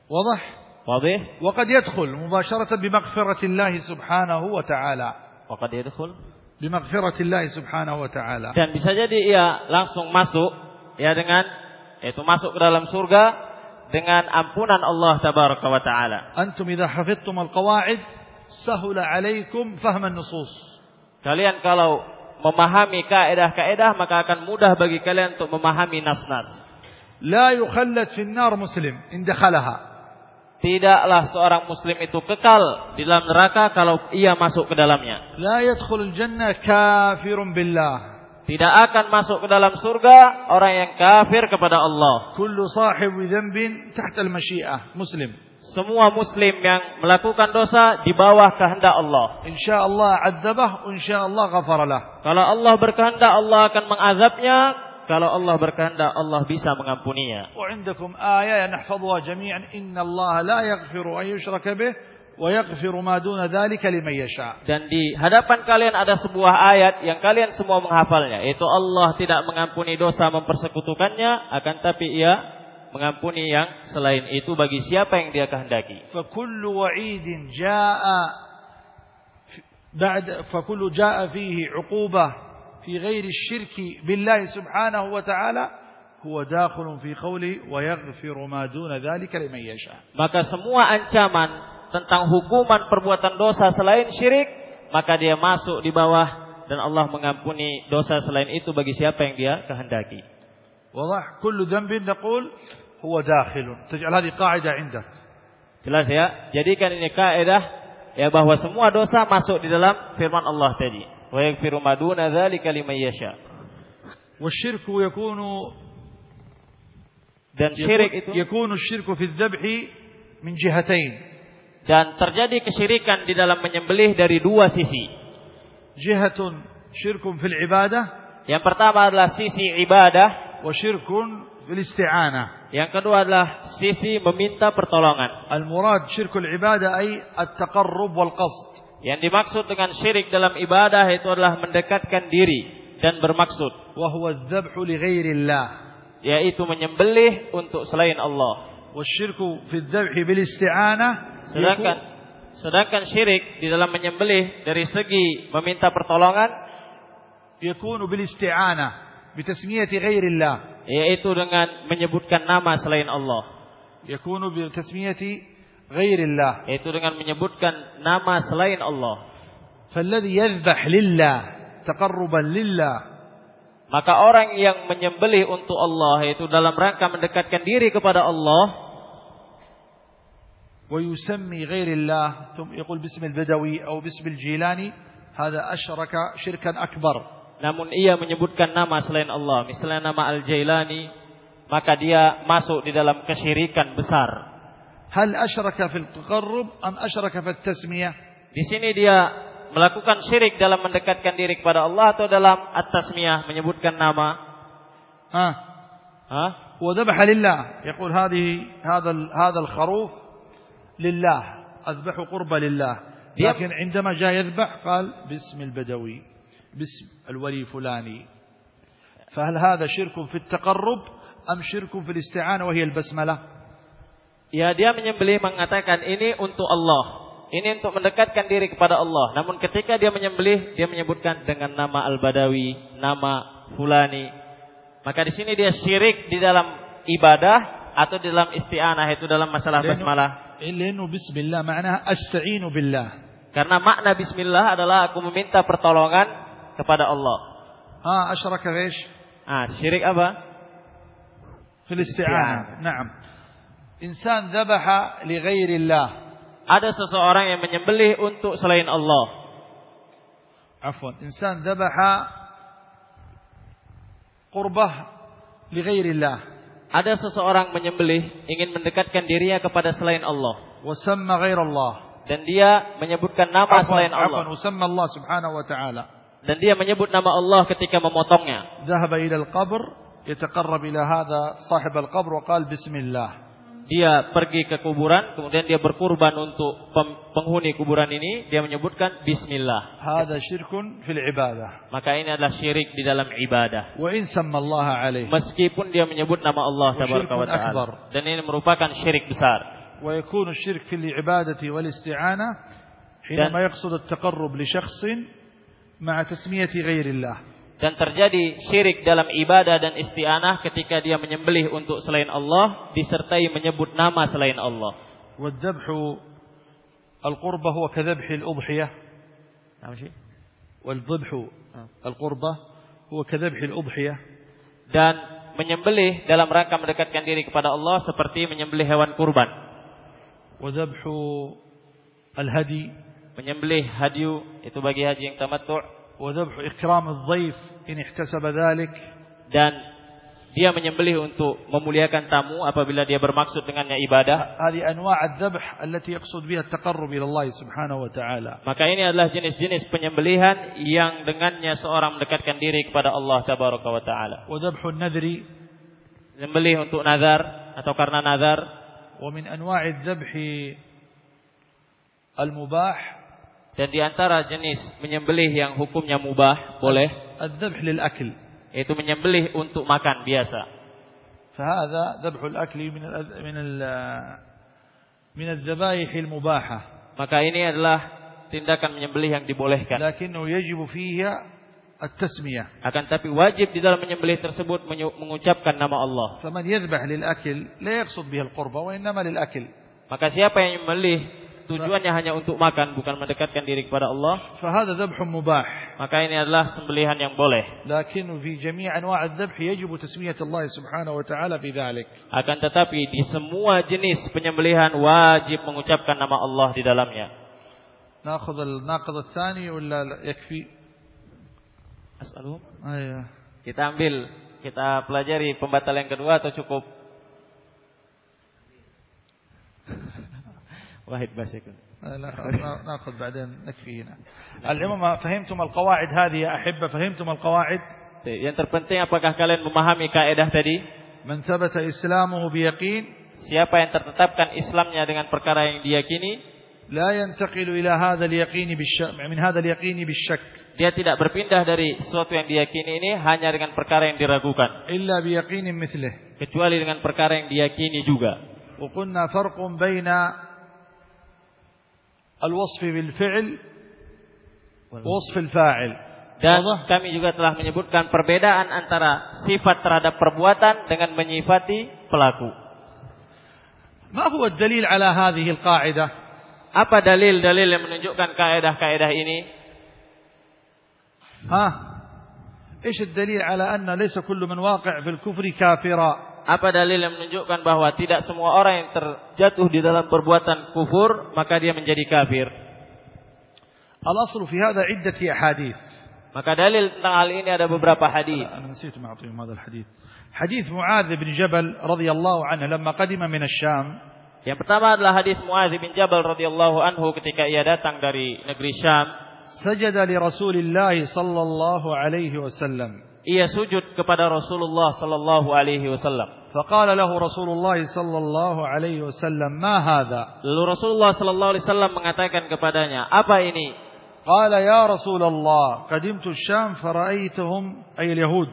وضح Wadih? وقد يدخل مباشرة بمغفرة الله سبحانه وتعالى. Waqad yadkhul subhanahu wa ta'ala. Dan bisa jadi ia langsung masuk ya dengan yaitu masuk ke dalam surga dengan ampunan Allah tabaraka wa taala. Antum idza hafidtum alqawaid sahula alaikum fahm nusus Kalian kalau memahami kaidah-kaidah maka akan mudah bagi kalian untuk memahami nas-nas. La yukhallat fi an-nar muslim in dakhalaha. Tidaklah seorang muslim itu kekal di dalam neraka kalau ia masuk ke dalamnya. La yadkhulul jannah kafirun billah. Tidak akan masuk ke dalam surga orang yang kafir kepada Allah. Kullu tahta al-masyi'ah, muslim. Semua muslim yang melakukan dosa di bawah kehendak Allah. Insyaallah azabah, insyaallah ghafaralah. Kalau Allah berkehendak Allah akan mengazabnya, Kalau Allah berkehendak Allah bisa mengampuninya. وعندكم آية نحفظها جميعا إن الله لا يغفر أن يشرك به ويغفر ما دون ذلك لمن يشاء Dan di hadapan kalian ada sebuah ayat yang kalian semua menghafalnya. Yaitu Allah tidak mengampuni dosa mempersekutukannya. Akan tapi ia mengampuni yang selain itu bagi siapa yang dia kehendaki. فكل وعيد جاء في- بعد فكل جاء فيه عقوبة في غير الشرك بالله سبحانه وتعالى هو داخل في قوله ويغفر ما دون ذلك لمن يشاء Maka semua ancaman tentang hukuman perbuatan dosa selain syirik. Maka dia masuk di bawah. Dan Allah mengampuni dosa selain itu bagi siapa yang dia kehendaki. واضح كل ذنب نقول هو داخل تجعل هذه قاعدة عندك Jelas ya? Jadikan ini kaidah ya bahwa semua dosa masuk di dalam firman Allah tadi. Wa yaghfiru ma duna dzalika liman yasha. والشرك يكون Dan syirik itu يكون الشرك في الذبح من جهتين dan terjadi kesyirikan di dalam menyembelih dari dua sisi. جهة شرك في العبادة Yang pertama adalah sisi ibadah, وشرك في الاستعانة yang kedua adalah sisi meminta pertolongan. المراد شرك العبادة أي التقرب والقصد yang dimaksud dengan syirik dalam ibadah itu adalah mendekatkan diri dan bermaksud yaitu menyembelih untuk selain Allah. Fi dzabhi bil sedangkan sedangkan syirik di dalam menyembelih dari segi meminta pertolongan yakunu bil isti'anah bitasmiyati ghairillah yaitu dengan menyebutkan nama selain Allah. Yakunu bitasmiyati غير الله yaitu dengan menyebutkan nama selain Allah. فالذي يذبح لله تقربا لله Maka orang yang menyembelih untuk Allah yaitu dalam rangka mendekatkan diri kepada Allah ويسمي غير الله ثم يقول باسم البدوي أو باسم الجيلاني هذا أشرك شركا أكبر namun ia menyebutkan nama selain Allah, misalnya nama Al-Jailani, maka dia masuk di dalam kesyirikan besar. هل أشرك في التقرب أم أشرك في التسمية؟ Di sini dia melakukan syirik dalam mendekatkan diri kepada Allah atau dalam at-tasmiyah menyebutkan nama. ها Hah? هو ذبح لله. يقول هذه هذا هذا الخروف لله. أذبح قربة لله. لكن عندما جاء يذبح قال باسم البدوي باسم الولي فلاني فهل هذا شرك في التقرب أم شرك في الاستعانة وهي البسملة؟ Ya dia menyembelih mengatakan ini untuk Allah. Ini untuk mendekatkan diri kepada Allah. Namun ketika dia menyembelih, dia menyebutkan dengan nama Al-Badawi, nama Fulani. Maka di sini dia syirik di dalam ibadah atau di dalam isti'anah itu dalam masalah basmalah. Ilinu bismillah makna asta'inu billah. Karena makna bismillah adalah aku meminta pertolongan kepada Allah. Ah, asyraka ghaish. Ah, syirik apa? Fil isti'anah. Na'am. Insan zabaha li ghairillah. Ada seseorang yang menyembelih untuk selain Allah. Afwan, insan zabaha qurbah li ghairillah. Ada seseorang menyembelih ingin mendekatkan dirinya kepada selain Allah. Wasamma ghairallah. Dan dia menyebutkan nama afwan, selain Allah. Afwan, wasamma Allah subhanahu wa ta'ala. Dan dia menyebut nama Allah ketika memotongnya. Zahaba ila al-qabr yataqarrab ila hadha sahib al-qabr wa qala bismillah Dia pergi ke kuburan, kemudian dia berkurban untuk pem- penghuni kuburan ini, dia menyebutkan bismillah. هذا شرك في العبادة Maka ini adalah syirik di dalam ibadah. وإن سمى الله عليه Meskipun dia menyebut nama Allah Wasyirkun tabaraka wa taala. akbar. Dan ini merupakan syirik besar. ويكون الشرك في العبادة والاستعانة حينما يقصد التقرب لشخص مع تسمية غير الله Dan terjadi syirik dalam ibadah dan isti'anah ketika dia menyembelih untuk selain Allah disertai menyebut nama selain Allah. والذبح القربة هو كذبح الأضحية Apa sih? والذبح القربة هو كذبح الأضحية Dan menyembelih dalam rangka mendekatkan diri kepada Allah seperti menyembelih hewan kurban. وذبح الهدي Menyembelih hadiu itu bagi haji yang tamattu' وذبح إكرام الضيف إن احتسب ذلك dan dia menyembelih untuk memuliakan tamu apabila dia bermaksud dengannya ibadah. هذه أنواع الذبح التي يقصد بها التقرب إلى الله سبحانه وتعالى Maka ini adalah jenis-jenis penyembelihan yang dengannya seorang mendekatkan diri kepada Allah tabaraka wa taala. وذبح النذر Sembelih untuk nazar atau karena nazar ومن أنواع الذبح المباح dan di antara jenis menyembelih yang hukumnya mubah boleh الذبح للأكل yaitu menyembelih untuk makan biasa. فهذا ذبح الأكل من ال من ال من الذبائح المباحة Maka ini adalah tindakan menyembelih yang dibolehkan. لكنه يجب فيها التسمية Akan tapi wajib di dalam menyembelih tersebut menyu- mengucapkan nama Allah. فمن يذبح للأكل لا يقصد به القربة وإنما للأكل Maka siapa yang menyembelih tujuannya hanya untuk makan bukan mendekatkan diri kepada Allah, فهذا ذبح مباح maka ini adalah sembelihan yang boleh. لكن في جميع أنواع الذبح يجب تسمية الله سبحانه وتعالى في ذلك Akan tetapi di semua jenis penyembelihan wajib mengucapkan nama Allah di dalamnya. ناخذ الناقض الثاني ولا لا يكفي As'aluhum. أيوه Kita ambil, kita pelajari pembatal yang kedua atau cukup? Wahid basikun. <laughs> لا نا- ناخذ بعدين نكفي هنا <laughs> العموم فهمتم القواعد هذه يا أحبة فهمتم القواعد Yang terpenting apakah kalian memahami kaidah tadi? من ثبت إسلامه بيقين Siapa yang tertetapkan Islamnya dengan perkara yang diyakini, لا ينتقل إلى هذا اليقين بالشك من هذا اليقين بالشك dia tidak berpindah dari sesuatu yang diyakini ini hanya dengan perkara yang diragukan, إلا بيقين مثله kecuali dengan perkara yang diyakini juga. وقلنا فرق بين الوصف بالفعل ووصف الفاعل Dan واضح؟ kami juga telah menyebutkan perbedaan antara sifat terhadap perbuatan dengan menyifati pelaku. ما هو الدليل على هذه القاعدة Apa dalil-dalil yang menunjukkan kaidah-kaidah ini? ها إيش الدليل على أن ليس كل من واقع في الكفر كافرا apa dalil yang menunjukkan bahwa tidak semua orang yang terjatuh di dalam perbuatan kufur maka dia menjadi kafir? Al-aslu fi hadha iddati ahadith. Maka dalil tentang hal ini ada beberapa hadis. Nah, Ana hadha al-hadith. Hadis Muadz bin Jabal radhiyallahu anhu lamma qadima min asy-Syam. Yang pertama adalah hadis Muadz bin Jabal radhiyallahu anhu ketika ia datang dari negeri Syam. Sajada li Rasulillah sallallahu alaihi wasallam ia sujud kepada Rasulullah sallallahu alaihi wasallam. Faqala lahu Rasulullah sallallahu alaihi wasallam, "Ma hadha?" Lalu Rasulullah sallallahu alaihi wasallam mengatakan kepadanya, "Apa ini?" Qala ya Rasulullah, qadimtu Syam الشام ay al-yahud.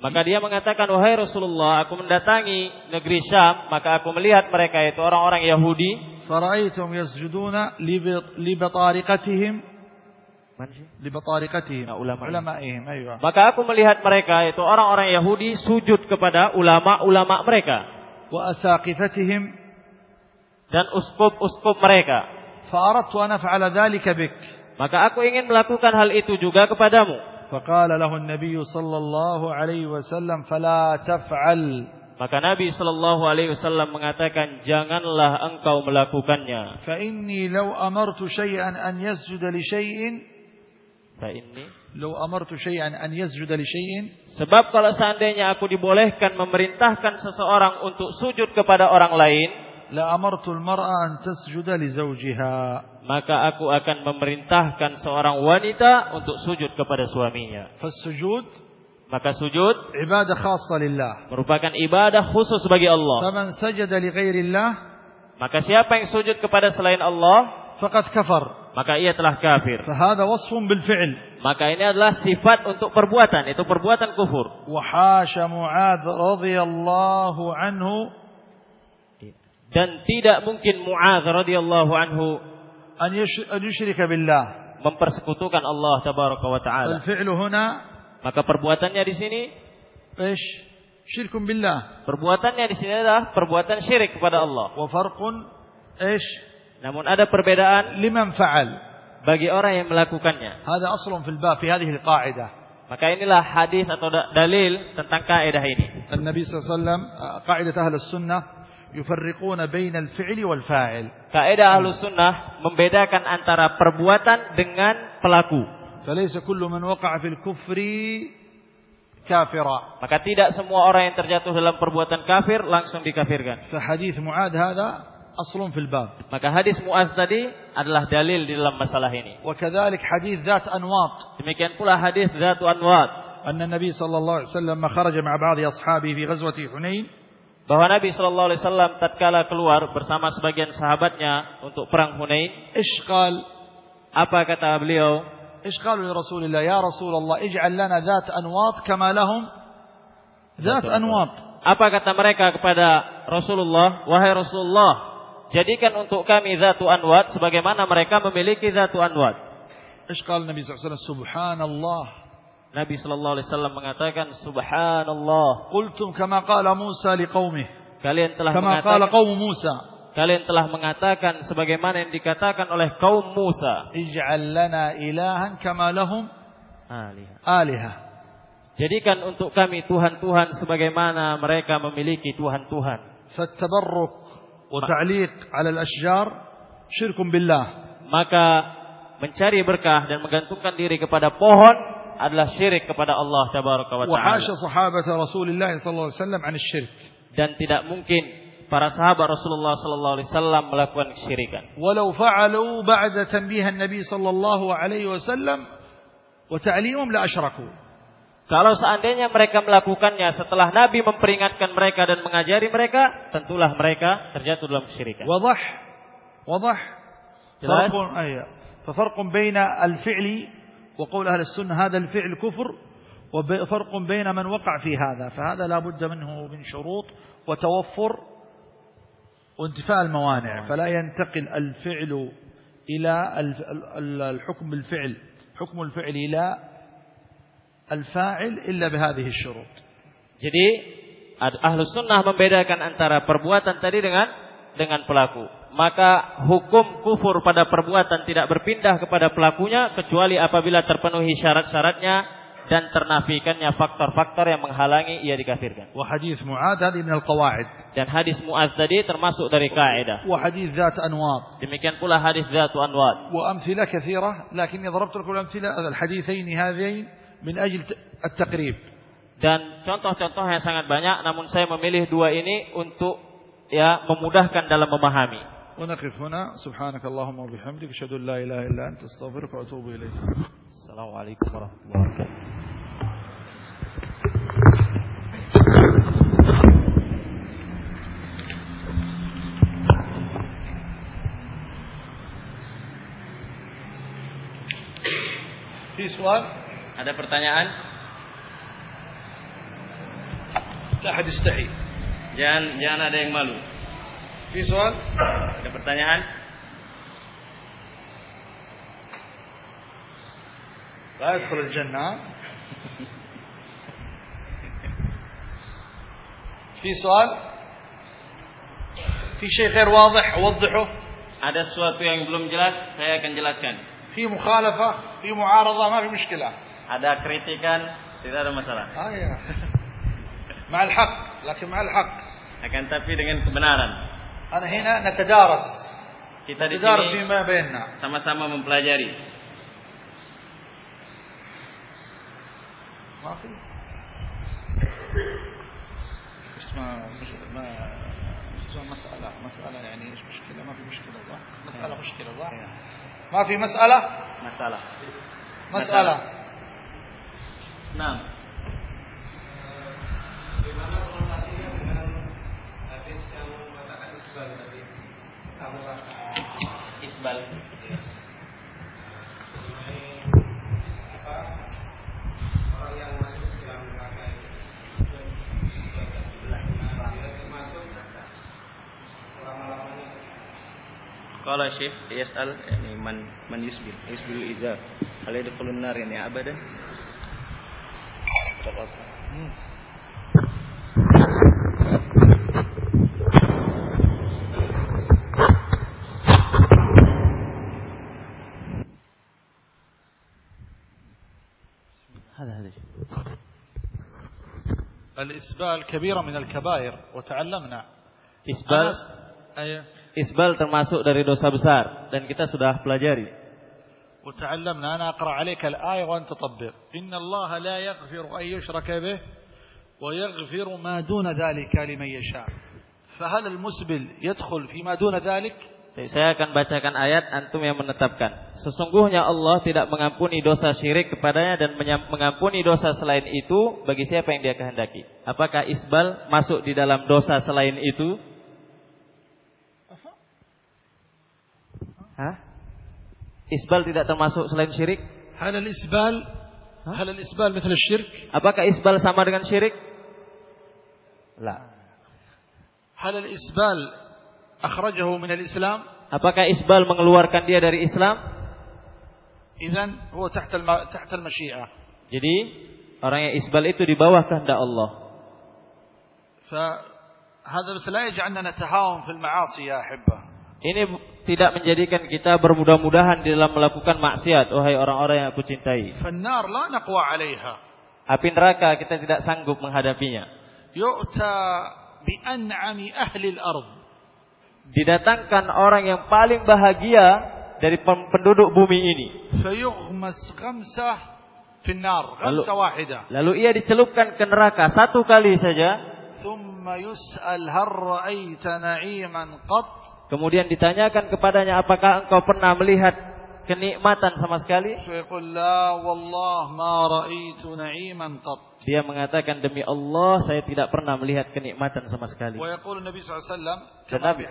Maka dia mengatakan, "Wahai Rasulullah, aku mendatangi negeri Syam, maka aku melihat mereka itu orang-orang Yahudi. فرأيتهم yasjuduna li batariqatihim Nah, ulama. Maka aku melihat mereka itu orang-orang Yahudi sujud kepada ulama-ulama mereka. Wa asaqifatihim. Dan uskup-uskup mereka. Maka aku ingin melakukan hal itu juga kepadamu. Maka Nabi sallallahu alaihi wasallam mengatakan janganlah engkau melakukannya. Fa inni law amartu syai'an an yasjuda li syai'in ini. لو أمرت شيئا أن يسجد لشيء Sebab kalau seandainya aku dibolehkan memerintahkan seseorang untuk sujud kepada orang lain, لأمرت المرأة أن تسجد لزوجها maka aku akan memerintahkan seorang wanita untuk sujud kepada suaminya. فالسجود Maka sujud عبادة خاصة لله merupakan ibadah khusus bagi Allah. فمن سجد لغير الله Maka siapa yang sujud kepada selain Allah, فقد كفر maka ia telah kafir. Fahada wasfun bil fi'l. Maka ini adalah sifat untuk perbuatan, itu perbuatan kufur. Wa hasya Mu'ad radhiyallahu anhu dan tidak mungkin Mu'ad radhiyallahu anhu an yusyrika billah mempersekutukan Allah tabaraka wa taala. Al fi'lu huna maka perbuatannya di sini ish syirkun billah. Perbuatannya di sini adalah perbuatan syirik kepada Allah. Wa farqun ish namun ada perbedaan liman fa'al bagi orang yang melakukannya. Hada aslun fil bab fi hadhihi al-qa'idah. Maka inilah hadis atau dalil tentang kaidah ini. Nabi sallallahu kaidah ahlus sunnah yufarriquna bainal fi'li wal fa'il. Kaidah ahli sunnah membedakan antara perbuatan dengan pelaku. Falaysa kullu man waqa'a fil kufri kafira. Maka tidak semua orang yang terjatuh dalam perbuatan kafir langsung dikafirkan. Fa hadis Muad hada أصل في الباب Maka hadis Muaz tadi adalah dalil di dalam masalah ini. وكذلك حديث ذات أنواط Demikian pula hadis Zatu Anwat أن النبي صلى الله عليه وسلم لما خرج مع بعض أصحابه في غزوة حنين bahwa Nabi Shallallahu Alaihi Wasallam tatkala keluar bersama sebagian sahabatnya untuk perang Hunain, قال apa kata beliau? لرسول الله يا رسول الله اجعل لنا ذات أنواط كما لهم ذات أنواط Apa kata mereka kepada Rasulullah? Wahai Rasulullah, jadikan untuk kami zatu anwat sebagaimana mereka memiliki zatu anwat. Iskal Nabi sallallahu subhanallah. Nabi sallallahu alaihi wasallam mengatakan subhanallah. Qultum kama qala Musa liqaumihi. Kalian telah kama mengatakan kama qala qaum Musa. Kalian telah mengatakan sebagaimana yang dikatakan oleh kaum Musa. Ij'al lana ilahan kama lahum alihah. Aliha. Jadikan untuk kami Tuhan-Tuhan sebagaimana mereka memiliki Tuhan-Tuhan. Fattabarruk وتعليق على الأشجار شرك بالله Maka mencari berkah dan menggantungkan diri kepada pohon adalah syirik kepada Allah Tabaraka wa وحاش Ta'ala. صحابة رسول الله صلى الله عليه وسلم عن الشرك Dan tidak mungkin para sahabat Rasulullah sallallahu alaihi wasallam melakukan kesyirikan. ولو فعلوا بعد تنبيه النبي صلى الله عليه وسلم وتعليمهم لأشركوا Kalau seandainya mereka melakukannya setelah Nabi memperingatkan mereka dan mengajari mereka, tentulah mereka terjatuh dalam kesyirikan. وضح وضح جلاس. فرق أي ففرق بين الفعل وقول أهل السنة هذا الفعل كفر وفرق بين من وقع في هذا فهذا لا بد منه من شروط وتوفر وانتفاء الموانع فلا ينتقل الفعل إلى الحكم بالفعل حكم الفعل إلى al-fa'il illa bihadhihi syurut. Jadi ahlu sunnah membedakan antara perbuatan tadi dengan dengan pelaku. Maka hukum kufur pada perbuatan tidak berpindah kepada pelakunya kecuali apabila terpenuhi syarat-syaratnya dan ternafikannya faktor-faktor yang menghalangi ia dikafirkan. Wa hadis Mu'adz tadi min al-qawaid. Dan hadis Mu'adz tadi termasuk dari kaidah. Wa hadis dzat anwat. Demikian pula hadis zat anwad. Wa amthilah katsirah, lakin darabtu lakum al-amthilah al-hadithain hadhain من أجل التقريب Dan contoh-contoh yang sangat banyak namun saya memilih dua ini untuk ya memudahkan dalam memahami. ونقف هنا سبحانك اللهم وبحمدك أشهد أن لا إله إلا أنت أستغفرك وأتوب إليك Assalamualaikum warahmatullahi wabarakatuh. في سؤال Ada pertanyaan? لا أحد يستحي Jangan jangan ada yang malu. في سؤال Ada pertanyaan? لا يدخل الجنة في سؤال في شيء غير واضح أوضحه Ada sesuatu yang belum jelas, saya akan jelaskan. في مخالفة في معارضة ما في مشكلة Ada kritikan, tidak ada masalah. آه يا. مع الحق لكن مع الحق Akan tapi dengan kebenaran. أنا هنا نتدارس Kita di نتدارس sini فيما بيننا sama-sama mempelajari. ما في اسمها مش ما اسمها مسألة مسألة يعني ايش مشكلة ما في مشكلة صح؟ مسألة مشكلة صح؟ ما في مسألة Masalah. مسألة Nah, Bagaimana konotasinya dengan hadis yang mengatakan isbal tadi? Apakah isbal. mengenai apa orang yang masuk ke dalam neraka itu? Dia termasuk lama-lamanya. Qala Syekh yas'al yani man man yusbil. Yusbil izar hal yadkhulun nar yani abadan مم. هذا هذا الإسبال كبيرة من الكبائر وتعلمنا Isbal أنس- أي- isbal termasuk dari dosa besar dan kita sudah pelajari. وتعلمنا أنا أقرأ عليك الآية وأنت طبق إن الله لا يغفر أن يشرك به ويغفر ما دون ذلك لمن يشاء فهل المسبل يدخل فيما دون ذلك Jadi Saya akan bacakan ayat antum yang menetapkan. Sesungguhnya Allah tidak mengampuni dosa syirik kepadanya dan menyam- mengampuni dosa selain itu bagi siapa yang dia kehendaki. Apakah isbal masuk di dalam dosa selain itu? Hah? Isbal tidak termasuk selain syirik? هل الإسبال هل الإسبال مثل الشرك Apakah isbal sama dengan syirik? La. هل الإسبال أخرجه من الإسلام Apakah isbal mengeluarkan dia dari Islam? إذن هو تحت الم... تحت المشيئة Jadi orang yang isbal itu di bawah kehendak Allah. فهذا بس لا يجعلنا نتهاون في المعاصي يا أحبة Ini bu- tidak menjadikan kita bermudah-mudahan di dalam melakukan maksiat wahai orang-orang yang aku cintai. Fannar la naqwa 'alaiha. Api neraka kita tidak sanggup menghadapinya. Yu'ta bi an'ami ahli al-ard. Didatangkan orang yang paling bahagia dari penduduk bumi ini. Sayughmas khamsah fi an-nar, khamsah wahidah. Lalu ia dicelupkan ke neraka satu kali saja kemudian ditanyakan kepadanya apakah engkau pernah melihat kenikmatan sama sekali? Dia mengatakan demi Allah saya tidak pernah melihat kenikmatan sama sekali. Dan Nabi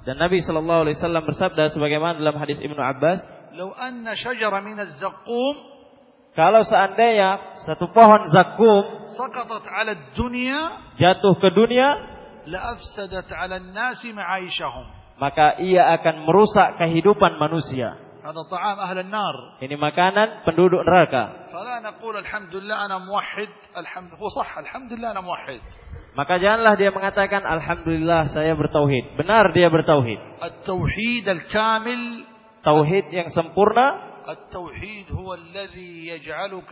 dan Nabi sallallahu alaihi wasallam bersabda sebagaimana dalam hadis Ibnu Abbas law anna syajara min az-zaqqum kalau seandainya satu pohon zakum jatuh ke dunia. Maka ia akan merusak kehidupan manusia. Ini makanan penduduk neraka. Alhamdulillah. Maka janganlah dia mengatakan alhamdulillah saya bertauhid. Benar dia bertauhid. Tauhid yang sempurna التوحيد هو الذي يجعلك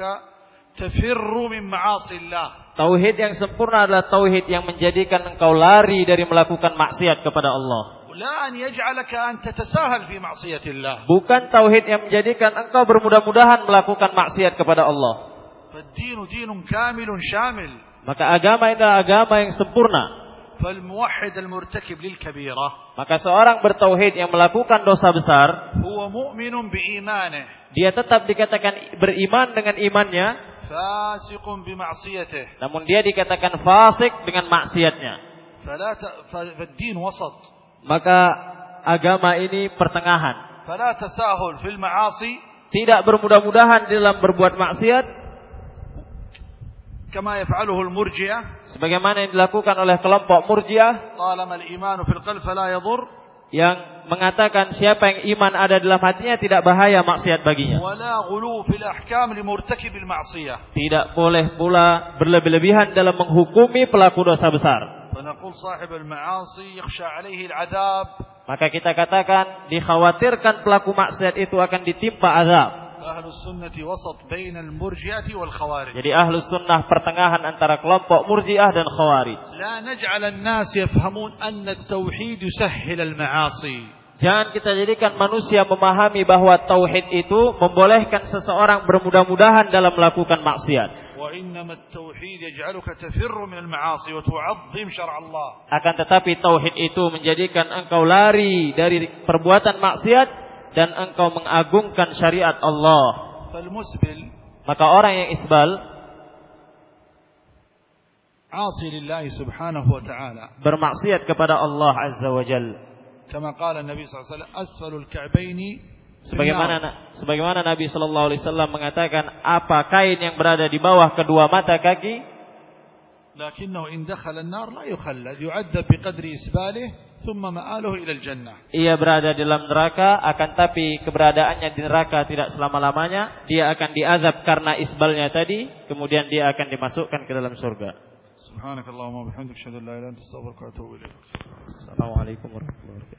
تفر من معاصي الله Tauhid yang sempurna adalah tauhid yang menjadikan engkau lari dari melakukan maksiat kepada Allah. لا أن يجعلك أن تتساهل في معصية الله Bukan tauhid yang menjadikan engkau bermudah-mudahan melakukan maksiat kepada Allah. فالدين دين كامل شامل Maka agama itu adalah agama yang sempurna. فالموحد المرتكب للكبيرة Maka seorang bertauhid yang melakukan dosa besar, هو مؤمن بإيمانه dia tetap dikatakan beriman dengan imannya, فاسق بمعصيته namun dia dikatakan fasik dengan maksiatnya. فلا ت... فالدين وسط Maka agama ini pertengahan. فلا تساهل في المعاصي Tidak bermudah-mudahan di dalam berbuat maksiat كما يفعله المرجئة sebagaimana yang dilakukan oleh kelompok Murji'ah طالما الإيمان في القلب فلا يضر yang mengatakan siapa yang iman ada dalam hatinya tidak bahaya maksiat baginya. ولا غلو في الأحكام لمرتكب المعصية Tidak boleh pula berlebih-lebihan dalam menghukumi pelaku dosa besar. فنقول صاحب المعاصي يخشى عليه العذاب Maka kita katakan dikhawatirkan pelaku maksiat itu akan ditimpa azab. Jadi ahlus sunnah pertengahan antara kelompok murji'ah dan khawarij. Jangan kita jadikan manusia memahami bahwa tauhid itu membolehkan seseorang bermudah-mudahan dalam melakukan maksiat. Akan tetapi tauhid itu menjadikan engkau lari dari perbuatan maksiat dan engkau mengagungkan syariat Allah. Maka orang yang isbal subhanahu wa ta'ala bermaksiat kepada Allah azza wa jalla. Kama qala Nabi sallallahu alaihi wasallam asfalul ka'baini sebagaimana sebagaimana Nabi sallallahu alaihi wasallam mengatakan apa kain yang berada di bawah kedua mata kaki lakinnahu in dakhala an-nar la ia berada dalam neraka akan tapi keberadaannya di neraka tidak selama-lamanya, dia akan diazab karena isbalnya tadi, kemudian dia akan dimasukkan ke dalam surga. Assalamualaikum warahmatullahi wabarakatuh.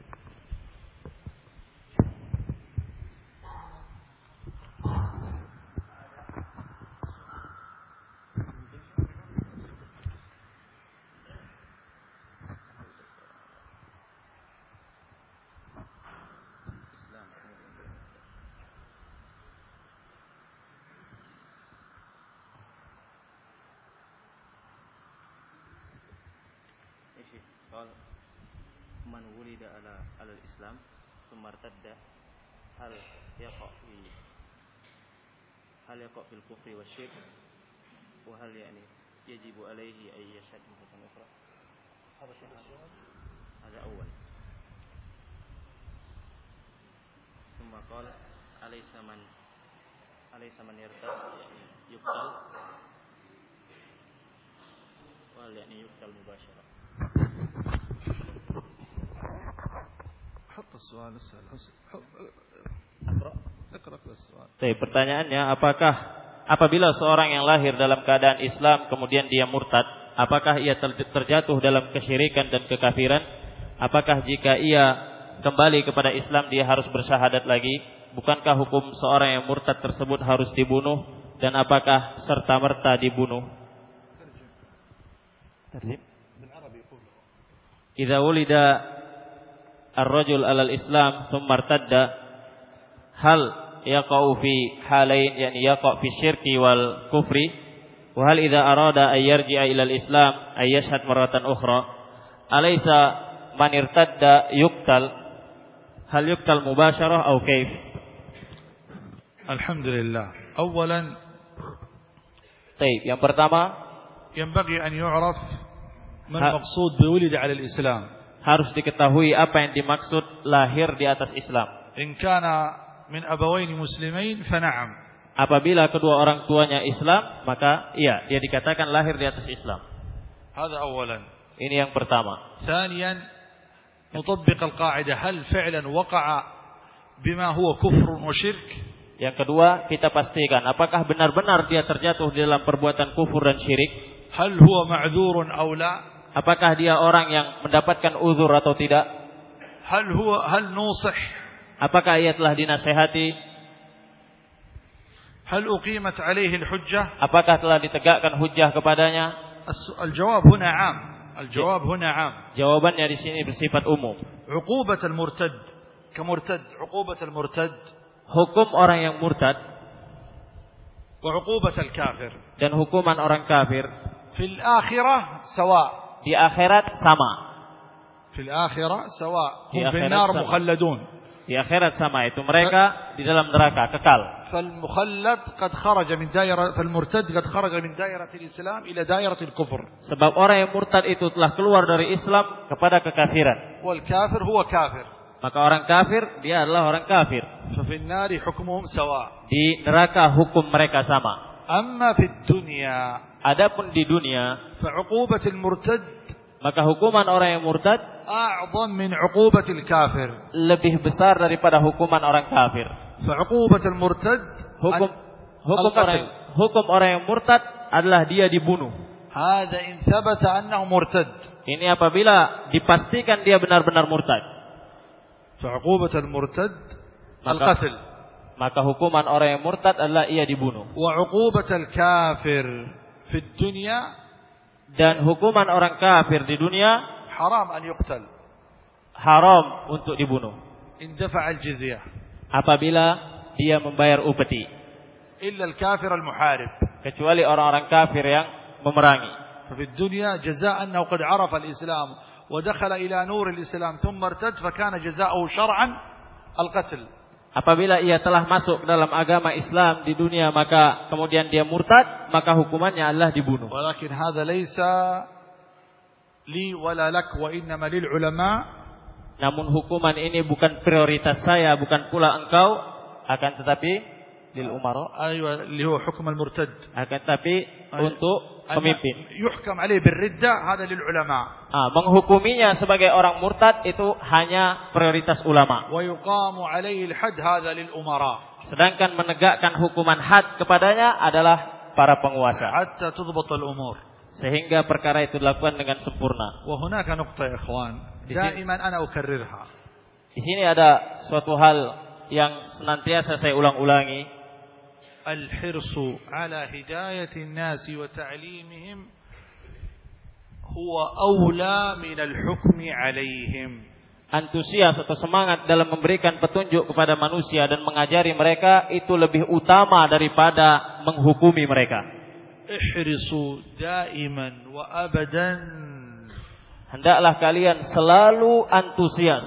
على الإسلام ثم ارتد هل يقع في هل يقع في الكفر والشرك وهل يعني يجب عليه أن يشهد مرة أخرى هذا أول ثم قال أليس من أليس من يرتد يعني يقتل وهل يعني يقتل مباشرة السؤال اسأل حط أقرأ اقرأ السؤال Baik, pertanyaannya apakah apabila seorang yang lahir dalam keadaan Islam kemudian dia murtad, apakah ia ter- terjatuh dalam kesyirikan dan kekafiran? Apakah jika ia kembali kepada Islam dia harus bersyahadat lagi? Bukankah hukum seorang yang murtad tersebut harus dibunuh dan apakah serta merta dibunuh? Idza wulida ar-rajul alal Islam thumma irtadda hal yaqau fi halain yani yaqa fi syirki wal kufri wa hal idza arada ay yarji'a ila al-islam ay yashhad marratan ukhra alaysa man irtadda yuqtal hal yuqtal mubasyarah aw kaif الحمد لله أولا Baik, yang pertama ينبغي أن يعرف ما ها. المقصود بولد على الإسلام harus diketahui apa yang dimaksud lahir di atas Islam. In kana min abawaini muslimin fa na'am. Apabila kedua orang tuanya Islam, maka iya, dia dikatakan lahir di atas Islam. Hadza awalan. Ini yang pertama. Thaniyan mutabbiq al-qa'idah hal fi'lan waqa'a bima huwa kufr wa syirk? Yang kedua, kita pastikan apakah benar-benar dia terjatuh di dalam perbuatan kufur dan syirik? Hal huwa ma'dzurun aw la? Apakah dia orang yang mendapatkan uzur atau tidak? هل هو هل نوصح Apakah ia telah dinasehati? هل أقيمت عليه الحجة Apakah telah ditegakkan hujah kepadanya? الس- الجواب هنا عام الجواب هنا عام Jawabannya di sini bersifat umum. عقوبة المرتد كمرتد عقوبة المرتد Hukum orang yang murtad وعقوبة الكافر dan hukuman orang kafir في الآخرة سواء di akhirat sama. في الآخرة سواء في هم في آخرة النار سواء. مخلدون Di akhirat sama itu mereka di dalam neraka kekal. فالمخلد قد خرج من دائرة فالمرتد قد خرج من دائرة الإسلام إلى دائرة الكفر Sebab orang yang murtad itu telah keluar dari Islam kepada kekafiran. والكافر هو كافر Maka orang kafir dia adalah orang kafir. ففي النار حكمهم سواء Di neraka hukum mereka sama. أما في الدنيا Adapun di dunia, fa'uqubatul murtad maka hukuman orang yang murtad a'zam min 'uqubatil kafir lebih besar daripada hukuman orang kafir. Fa'uqubatul murtad hukum hukum orang hukum orang yang murtad adalah dia dibunuh. Hada in thabata annahu murtad. Ini apabila dipastikan dia benar-benar murtad. Fa'uqubatul murtad al-qatl. Maka hukuman orang yang murtad adalah ia dibunuh. Wa 'uqubatul kafir في الدنيا Dan hukuman orang kafir di dunia حرام أن يقتل haram untuk dibunuh. إن دفع الجزية Apabila dia membayar upeti. إلا الكافر المحارب Kecuali orang-orang kafir yang memerangi. ففي الدنيا جزاء أنه قد عرف الإسلام ودخل إلى نور الإسلام ثم ارتد فكان جزاؤه شرعا القتل Apabila ia telah masuk dalam agama Islam di dunia maka kemudian dia murtad maka hukumannya adalah dibunuh. Walakin hadza laisa li wala lak wa innama lil ulama. Namun hukuman ini bukan prioritas saya bukan pula engkau akan tetapi lil umara, أيوة اللي هو حكم المرتد akan tetapi untuk أن pemimpin. يحكم عليه بالردة هذا للعلماء Ah, menghukuminya sebagai orang murtad itu hanya prioritas ulama. ويقام عليه الحد هذا للأمراء Sedangkan menegakkan hukuman had kepadanya adalah para penguasa. حتى تضبط الأمور Sehingga perkara itu dilakukan dengan sempurna. وهناك نقطة يا إخوان Di sini- دائما أنا أكررها Di sini ada suatu hal yang senantiasa saya ulang-ulangi. الحرص على هداية الناس وتعليمهم هو أولى من الحكم عليهم Antusias atau semangat dalam memberikan petunjuk kepada manusia dan mengajari mereka itu lebih utama daripada menghukumi mereka. احرصوا دائما وأبدا hendaklah kalian selalu antusias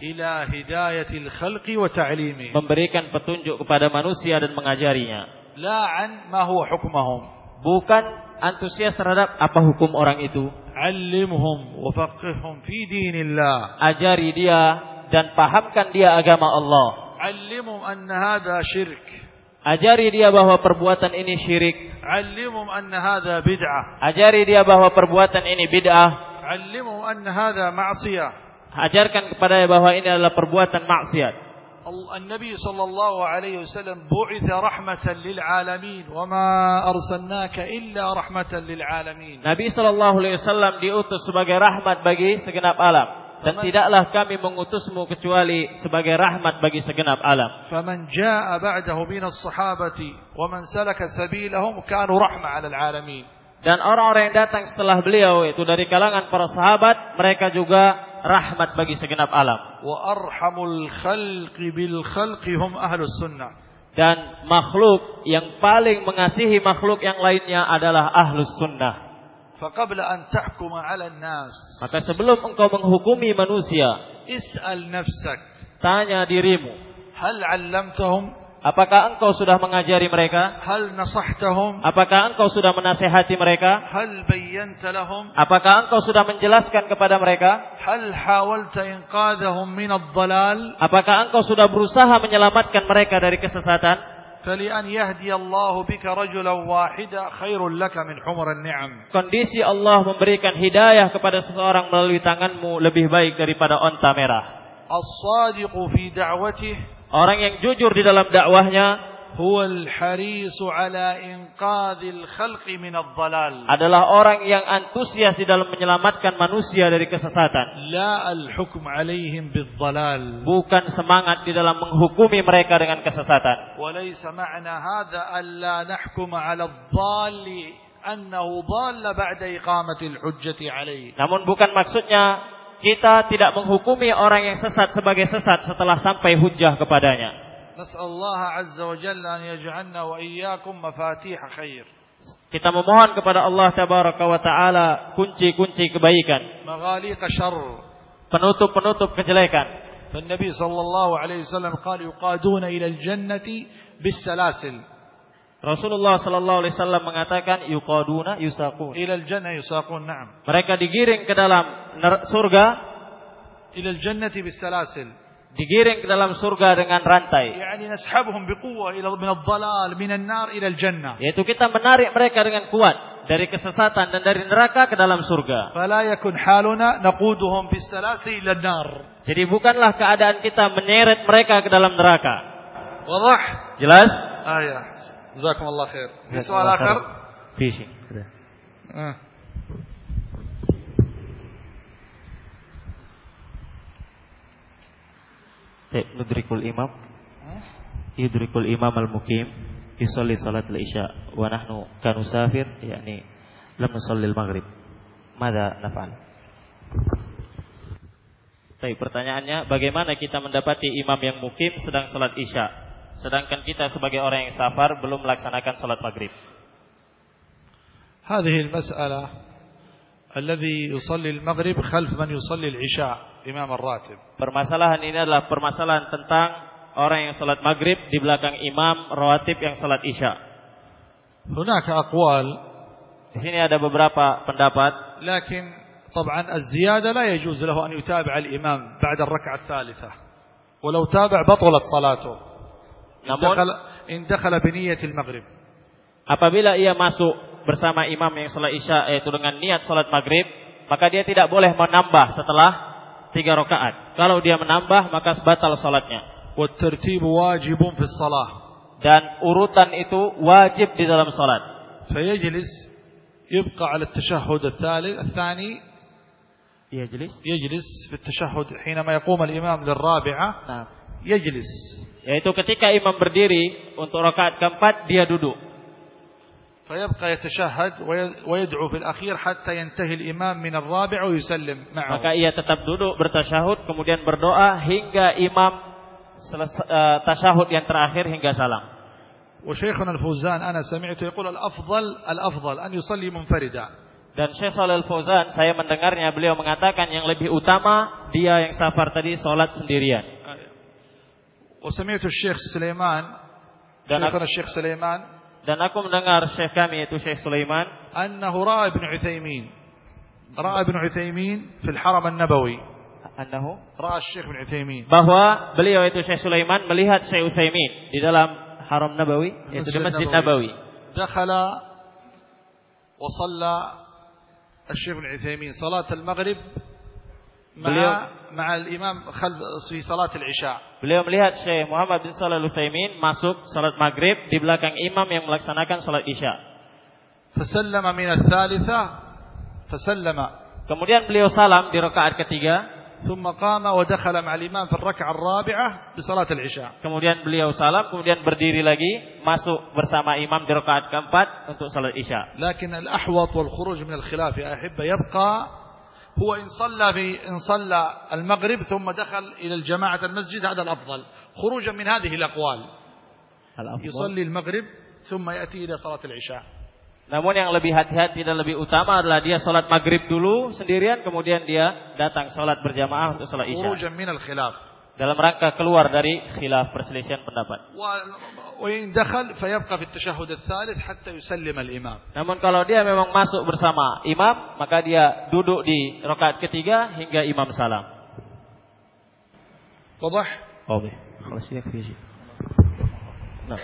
ila hidayatil khalqi wa ta'limi. Memberikan petunjuk kepada manusia dan mengajarinya. la an ma huwa hukmuhum Bukan antusias terhadap apa hukum orang itu. Allimhum wa faqihhum fi dinillah. Ajari dia dan pahamkan dia agama Allah. Allimhum anna hadha syirk. Ajari dia bahwa perbuatan ini syirik. Allimhum anna hadha bid'ah. Ajari dia bahwa perbuatan ini bid'ah. Allimhum anna hadha ma'siyah Ajarkan kepadanya bahwa ini adalah perbuatan maksiat. ال- النبي صلى الله عليه وسلم بعث رحمة للعالمين وما أرسلناك إلا رحمة للعالمين Nabi Shallallahu Alaihi Wasallam diutus sebagai rahmat bagi segenap alam. Dan Aman. tidaklah kami mengutusmu kecuali sebagai rahmat bagi segenap alam. فمن جاء بعده من الصحابة ومن سلك سبيلهم كانوا رحمة على العالمين dan orang-orang yang datang setelah beliau itu dari kalangan para sahabat, mereka juga rahmat bagi segenap alam. Wa arhamul khalqi bil khalqi hum ahlus sunnah. Dan makhluk yang paling mengasihi makhluk yang lainnya adalah ahlus sunnah. Faqabla an tahkuma ala nas. Maka sebelum engkau menghukumi manusia, is'al nafsak. Tanya dirimu. Hal 'allamtahum apakah engkau sudah mengajari mereka? هل نصحتهم Apakah engkau sudah menasehati mereka? هل بينت لهم Apakah engkau sudah menjelaskan kepada mereka? هل حاولت إنقاذهم من الضلال Apakah engkau sudah berusaha menyelamatkan mereka dari kesesatan? فلأن يهدي الله بك رجلا واحدا خير لك من حمر النعم Kondisi Allah memberikan hidayah kepada seseorang melalui tanganmu lebih baik daripada onta merah. الصادق في دعوته Orang yang jujur di dalam dakwahnya adalah orang yang antusias di dalam menyelamatkan manusia dari kesesatan. Bukan semangat di dalam menghukumi mereka dengan kesesatan. Namun bukan maksudnya kita tidak menghukumi orang yang sesat sebagai sesat setelah sampai hujah kepadanya. نسأل الله عز وجل أن يجعلنا وإياكم مفاتيح خير Kita memohon kepada Allah Tabaraka wa Ta'ala kunci-kunci kebaikan, مغاليق شر penutup-penutup kejelekan. فالنبي صلى الله عليه وسلم قال يقادون إلى الجنة بالسلاسل Rasulullah sallallahu alaihi wasallam mengatakan yuqaduna yusaqun. Jannah yusaqun, na'am. Mereka digiring ke dalam surga ilal jannati bisalasil. Digiring ke dalam surga dengan rantai. Yani nashabuhum ila min ad-dhalal min an-nar ila al-jannah. Yaitu kita menarik mereka dengan kuat dari kesesatan dan dari neraka ke dalam surga. Fala yakun haluna naquduhum ila an-nar. Jadi bukanlah keadaan kita menyeret mereka ke dalam neraka. Wadah? Jelas? Ayah. جزاكم الله خير في سؤال آخر Fishing. آه. Baik, nudrikul imam. Yudrikul imam al-mukim. Yusalli salat al-isya. Wa nahnu kanusafir. yakni lam nusalli al-maghrib. Mada naf'al? Baik, pertanyaannya bagaimana kita mendapati imam yang mukim sedang salat isya sedangkan kita sebagai orang yang safar belum melaksanakan salat maghrib. هذه المسألة الذي يصلي المغرب خلف من يصلي العشاء إمام الراتب Permasalahan ini adalah permasalahan tentang orang yang salat maghrib di belakang imam rawatib yang salat isya. هناك أقوال Di sini ada beberapa pendapat لكن طبعا الزيادة لا يجوز له أن يتابع الإمام بعد الركعة الثالثة ولو تابع بطلت صلاته إن Namun دخل, إن دخل بنية المغرب apabila ia masuk bersama imam yang salat isya yaitu dengan niat salat maghrib, maka dia tidak boleh menambah setelah tiga rakaat. Kalau dia menambah maka batal salatnya. والترتيب واجب في الصلاة Dan urutan itu wajib di dalam salat. فيجلس يبقى على التشهد الثالث الثاني Iya jelas. يجلس في التشهد حينما يقوم الإمام للرابعة Nah, يجلس yaitu ketika imam berdiri untuk rakaat keempat dia duduk. فيبقى يتشهد وي- ويدعو في الأخير حتى ينتهي الإمام من الرابع ويسلم معه Maka ia tetap duduk bertasyahud kemudian berdoa hingga imam selesai, eh, tasyahud yang terakhir hingga salam. وشيخنا الفوزان أنا سمعته يقول الأفضل الأفضل أن يصلي منفردا Dan Syekh Shalal Fauzan saya mendengarnya beliau mengatakan yang lebih utama dia yang safar tadi sholat sendirian. وسمعت الشيخ سليمان Dan aku, الشيخ سليمان dan aku mendengar Syekh kami yaitu Syekh Sulaiman أنه رأى ابن عثيمين رأى ابن عثيمين في الحرم النبوي annahu رأى الشيخ ابن عثيمين bahwa beliau itu Syekh Sulaiman melihat Syekh Utsaimin di dalam Haram Nabawi yaitu di Masjid Nabawi. دخل وصلى الشيخ ابن عثيمين صلاة المغرب مع بليو- مع الإمام خلف في صلاة العشاء Beliau melihat Syekh Muhammad bin Shalal Utsaimin masuk salat maghrib di belakang imam yang melaksanakan salat isya. فسلم من الثالثة فسلم Kemudian beliau salam di rakaat ketiga. ثم قام ودخل مع الإمام في الركعة الرابعة بصلاة العشاء Kemudian beliau salam, kemudian berdiri lagi, masuk bersama imam di rakaat keempat untuk salat isya. لكن الأحوط والخروج من الخلاف يا أحبة يبقى هو إن صلى في إن صلى المغرب ثم دخل إلى الجماعة المسجد هذا الأفضل خروجا من هذه الأقوال يصلي المغرب ثم يأتي إلى صلاة العشاء Namun yang lebih hati-hati dan lebih utama adalah dia salat maghrib dulu sendirian, kemudian dia datang salat berjamaah untuk salat isya. خروجا من الخلاف dalam rangka keluar dari khilaf perselisihan pendapat. Namun kalau dia memang masuk bersama imam, maka dia duduk di rakaat ketiga hingga imam salam. Wadah? Wadah. Nah.